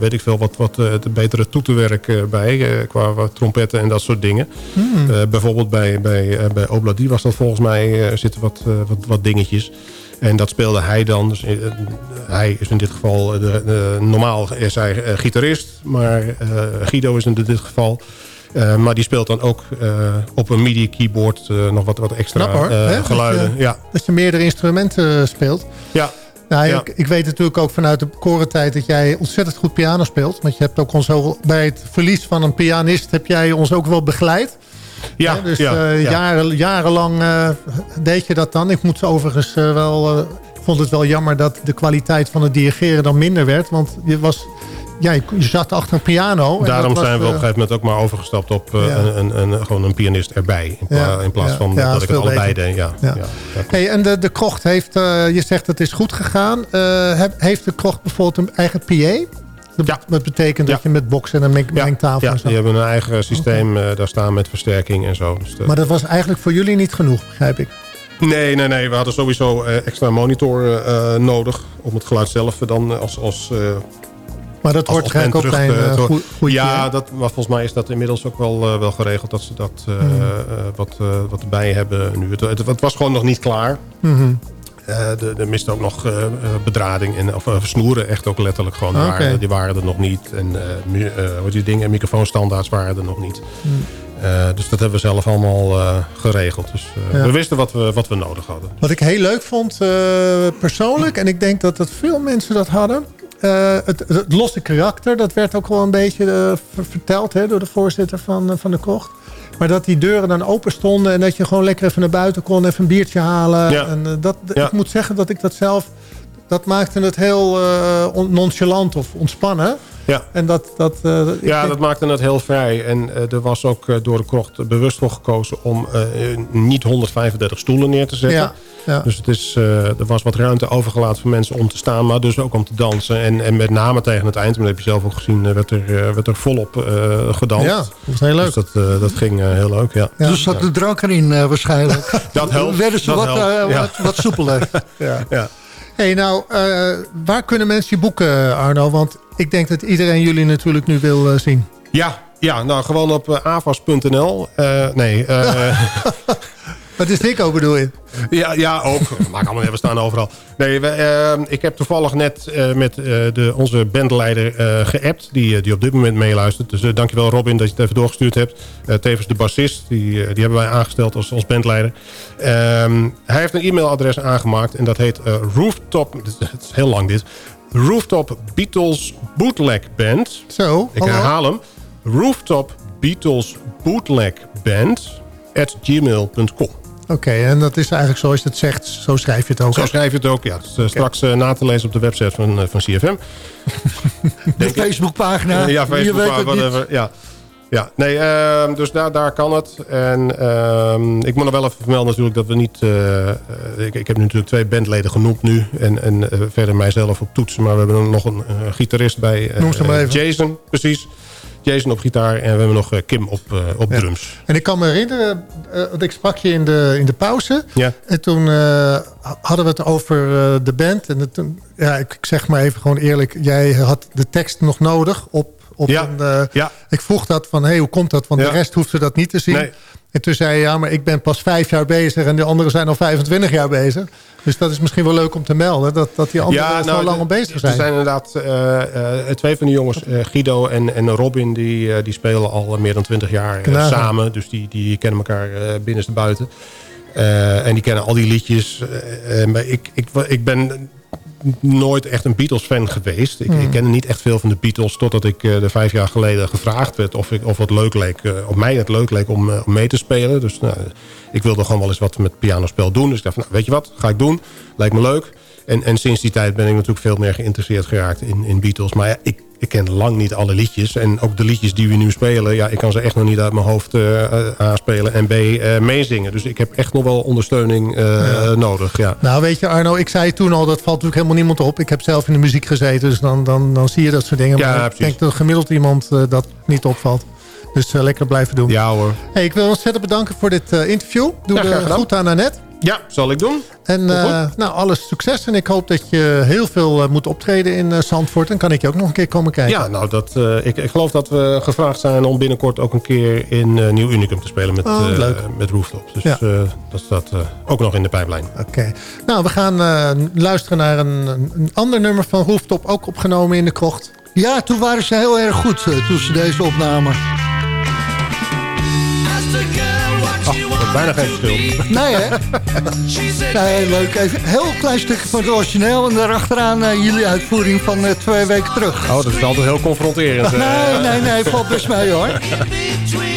[SPEAKER 8] weet ik veel, wat, wat de betere toetenwerk bij. qua trompetten en dat soort dingen. Hmm. bijvoorbeeld bij, bij, bij Obladi was dat volgens mij er zitten wat, uh, wat, wat dingetjes. En dat speelde hij dan. Dus, uh, hij is in dit geval... De, uh, normaal is hij gitarist. Maar Guido is in dit geval... maar die speelt dan ook op een MIDI keyboard nog wat, wat extra
[SPEAKER 7] hoor,
[SPEAKER 8] geluiden.
[SPEAKER 7] Dat je,
[SPEAKER 8] ja.
[SPEAKER 7] dat je meerdere instrumenten speelt.
[SPEAKER 8] Ja.
[SPEAKER 7] Nou, ja. ik, ik, weet natuurlijk ook vanuit de korentijd dat jij ontzettend goed piano speelt. Want je hebt ook ons ook, bij het verlies van een pianist heb jij ons ook wel begeleid.
[SPEAKER 8] Ja,
[SPEAKER 7] dus
[SPEAKER 8] ja, ja.
[SPEAKER 7] Jaren, jarenlang uh, deed je dat dan. Ik moet overigens uh, wel... vond het wel jammer dat de kwaliteit van het dirigeren dan minder werd. Want je was... Ja, je zat achter een piano.
[SPEAKER 8] Daarom
[SPEAKER 7] was,
[SPEAKER 8] zijn we op een gegeven moment ook maar overgestapt op een, een, een, gewoon een pianist erbij. In, pla in plaats van dat ik het allebei deed. Ja,
[SPEAKER 7] Hey, en de, de krocht heeft, je zegt het is goed gegaan. heeft de krocht bijvoorbeeld een eigen PA? Dat,
[SPEAKER 8] ja.
[SPEAKER 7] dat betekent dat je met boksen en een meng mengtafel...
[SPEAKER 8] Ja,
[SPEAKER 7] en zo.
[SPEAKER 8] die hebben een eigen systeem okay. uh, daar staan met versterking en zo. Dus
[SPEAKER 7] maar dat was eigenlijk voor jullie niet genoeg, begrijp ik?
[SPEAKER 8] Nee, nee, nee. We hadden sowieso uh, extra monitoren uh, nodig... om het geluid zelf dan als... als
[SPEAKER 7] maar dat wordt waarschijnlijk ook bij een goed, goed
[SPEAKER 8] Ja, dat, maar volgens mij is dat inmiddels ook wel, wel geregeld... dat ze dat mm. wat, wat erbij hebben nu. Het, het, het, was gewoon nog niet klaar.
[SPEAKER 7] Mm -hmm.
[SPEAKER 8] Uh, er miste ook nog uh, bedrading en of, uh, snoeren echt ook letterlijk gewoon. Die,
[SPEAKER 7] okay.
[SPEAKER 8] waren, die waren er nog niet. En uh, die dingen, microfoonstandaards waren er nog niet.
[SPEAKER 7] Hmm.
[SPEAKER 8] dus dat hebben we zelf allemaal geregeld. Dus ja. we wisten wat we, wat we nodig hadden.
[SPEAKER 7] Wat ik heel leuk vond persoonlijk, en ik denk dat, dat veel mensen dat hadden... Het, het, losse karakter, dat werd ook wel een beetje verteld hè, door de voorzitter van, van de krocht. Maar dat die deuren dan open stonden en dat je gewoon lekker even naar buiten kon, even een biertje halen.
[SPEAKER 8] Ja.
[SPEAKER 7] En, dat,
[SPEAKER 8] ja.
[SPEAKER 7] Ik moet zeggen dat ik dat zelf, dat maakte het heel uh, nonchalant of ontspannen.
[SPEAKER 8] Ja,
[SPEAKER 7] en dat, dat, uh,
[SPEAKER 8] ja denk... dat maakte het heel vrij. En er was ook door de krocht bewust voor gekozen om niet 135 stoelen neer te zetten.
[SPEAKER 7] Ja. Ja.
[SPEAKER 8] Dus het is, uh, er was wat ruimte overgelaten voor mensen om te staan, maar dus ook om te dansen. En, en met name tegen het eind, maar dat heb je zelf ook gezien, werd er, werd er volop uh, gedanst.
[SPEAKER 7] Ja, dat was heel leuk.
[SPEAKER 8] Dus dat, dat ging heel leuk, ja.
[SPEAKER 6] ja. Dus zat de drank erin waarschijnlijk.
[SPEAKER 8] dat helpt.
[SPEAKER 6] Werden ze wat,
[SPEAKER 8] helpt.
[SPEAKER 6] wat, wat soepeler.
[SPEAKER 8] ja.
[SPEAKER 7] Hey, nou, uh, waar kunnen mensen je boeken, Arno? Want ik denk dat iedereen jullie natuurlijk nu wil uh, zien.
[SPEAKER 8] Ja, ja, nou gewoon op avas.nl. nee,
[SPEAKER 7] Wat is Nico bedoel je?
[SPEAKER 8] Ja, ja ook. Maak allemaal even staan overal. Nee, we, uh, ik heb toevallig net uh, met uh, de, onze bandleider geappt. Die, die op dit moment meeluistert. Dus dankjewel Robin dat je het even doorgestuurd hebt. tevens de bassist. Die, die hebben wij aangesteld als, als bandleider. Ehm, hij heeft een e-mailadres aangemaakt. En dat heet Rooftop... Het is heel lang dit. Rooftop Beatles Bootleg Band.
[SPEAKER 7] Zo,
[SPEAKER 8] Ik herhaal hem. Rooftop Beatles Bootleg Band at gmail.com.
[SPEAKER 7] Oké, okay, en dat is eigenlijk zoals je het zegt, zo schrijf je het ook.
[SPEAKER 8] Zo schrijf je het ook, ja. Okay. Straks uh, na te lezen op de website van, uh, van CFM.
[SPEAKER 7] de Facebookpagina.
[SPEAKER 8] ja, Facebookpagina, whatever. Ja. Ja, nee, uh, dus daar, daar kan het. En uh, ik moet nog wel even vermelden natuurlijk dat we niet... Uh, ik, ik heb natuurlijk twee bandleden genoemd nu. En, en verder mijzelf op toetsen. Maar we hebben nog een gitarist bij.
[SPEAKER 7] Noem ze maar even.
[SPEAKER 8] Jason, precies. Jason op gitaar en we hebben nog Kim op, uh, op ja. drums.
[SPEAKER 7] En ik kan me herinneren, uh, dat ik sprak je in de, in de pauze.
[SPEAKER 8] Ja.
[SPEAKER 7] En toen hadden we het over de band. En toen, ja, ik, ik, zeg maar even gewoon eerlijk. Jij had de tekst nog nodig op, op
[SPEAKER 8] ja.
[SPEAKER 7] een...
[SPEAKER 8] ja.
[SPEAKER 7] Ik vroeg dat van, hey, hoe komt dat? Want
[SPEAKER 8] ja.
[SPEAKER 7] de rest hoefde dat niet te zien.
[SPEAKER 8] Nee.
[SPEAKER 7] En toen zei je, ja, maar ik ben pas vijf jaar bezig... en de anderen zijn al 25 jaar bezig. Dus dat is misschien wel leuk om te melden... dat, dat die anderen
[SPEAKER 8] ja,
[SPEAKER 7] zo
[SPEAKER 8] nou,
[SPEAKER 7] lang al bezig zijn.
[SPEAKER 8] Er zijn inderdaad uh, uh, twee van die jongens, uh, Guido en, en Robin... die, die spelen al meer dan 20 jaar samen. Dus die, die kennen elkaar binnenste buiten. en die kennen al die liedjes. maar ik, ik, ik ben nooit echt een Beatles-fan geweest. Ik,
[SPEAKER 7] Hmm.
[SPEAKER 8] ik kende niet echt veel van de Beatles... totdat ik uh, er vijf jaar geleden gevraagd werd... of, ik, of, het leuk leek, uh, of mij het leuk leek om, uh, om mee te spelen. Dus nou, ik wilde gewoon wel eens wat met pianospel doen. Dus ik dacht, nou, weet je wat, ga ik doen. Lijkt me leuk. En, en sinds die tijd ben ik natuurlijk veel meer geïnteresseerd geraakt in, in Beatles. Maar ja, ik, ik ken lang niet alle liedjes. En ook de liedjes die we nu spelen... ja, ik kan ze echt nog niet uit mijn hoofd uh, aanspelen en B, uh, meezingen. Dus ik heb echt nog wel ondersteuning ja. nodig. Ja.
[SPEAKER 7] Nou, weet je Arno, ik zei toen al... dat valt natuurlijk helemaal niemand op. Ik heb zelf in de muziek gezeten, dus dan, dan, dan zie je dat soort dingen.
[SPEAKER 8] Ja,
[SPEAKER 7] maar
[SPEAKER 8] precies.
[SPEAKER 7] ik denk dat gemiddeld iemand dat niet opvalt. Dus lekker blijven doen.
[SPEAKER 8] Ja hoor.
[SPEAKER 7] Hey, ik wil ontzettend bedanken voor dit interview. Doe
[SPEAKER 8] ja,
[SPEAKER 7] er goed aan Annette.
[SPEAKER 8] Ja, zal ik doen.
[SPEAKER 7] En uh, nou, alles succes. En ik hoop dat je heel veel uh, moet optreden in uh, Zandvoort. En kan ik je ook nog een keer komen kijken.
[SPEAKER 8] Ja, nou, dat, ik, ik geloof dat we gevraagd zijn om binnenkort ook een keer in Nieuw Unicum te spelen met,
[SPEAKER 7] oh, leuk.
[SPEAKER 8] met Rooftop. Dus
[SPEAKER 7] ja.
[SPEAKER 8] dat staat ook nog in de pijplijn.
[SPEAKER 7] Oké. Okay. Nou, we gaan luisteren naar een, een, ander nummer van Rooftop. Ook opgenomen in de krocht. Ja, toen waren ze heel erg goed toen ze deze opnamen.
[SPEAKER 8] Bijna geen verschil.
[SPEAKER 7] Nee, hè? nee, leuk. Even een heel klein stukje van het origineel. En daarachteraan uh, jullie uitvoering van uh, twee weken terug.
[SPEAKER 8] Oh, dat is altijd heel confronterend.
[SPEAKER 7] Nee, nee, nee. Valt best mee, hoor.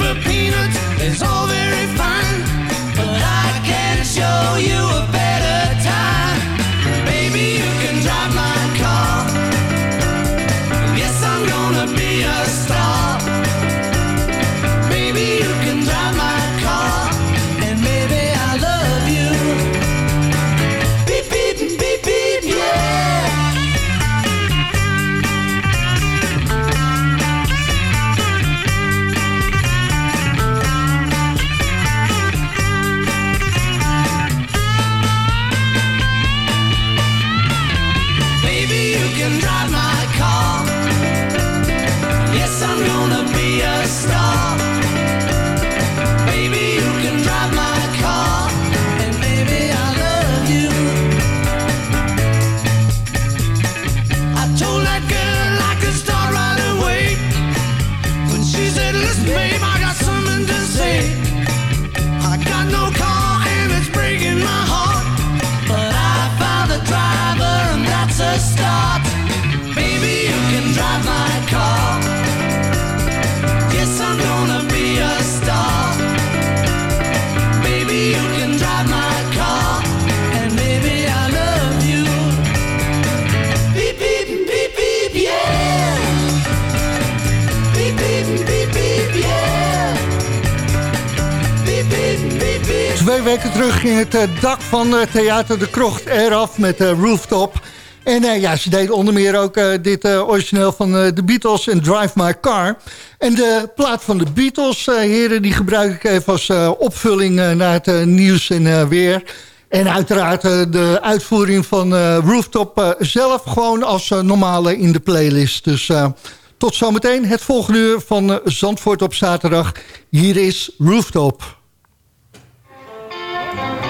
[SPEAKER 9] For peanuts is all very fine. But I can show you.
[SPEAKER 6] Twee weken terug ging het dak van Theater de Krocht eraf met de rooftop. En ja, ze deden onder meer ook dit origineel van de Beatles en Drive My Car. En de plaat van de Beatles, heren, die gebruik ik even als opvulling naar het nieuws en weer... En uiteraard de uitvoering van Rooftop zelf gewoon als normale in de playlist. Dus tot zometeen het volgende uur van Zandvoort op zaterdag. Hier is Rooftop. Thank you.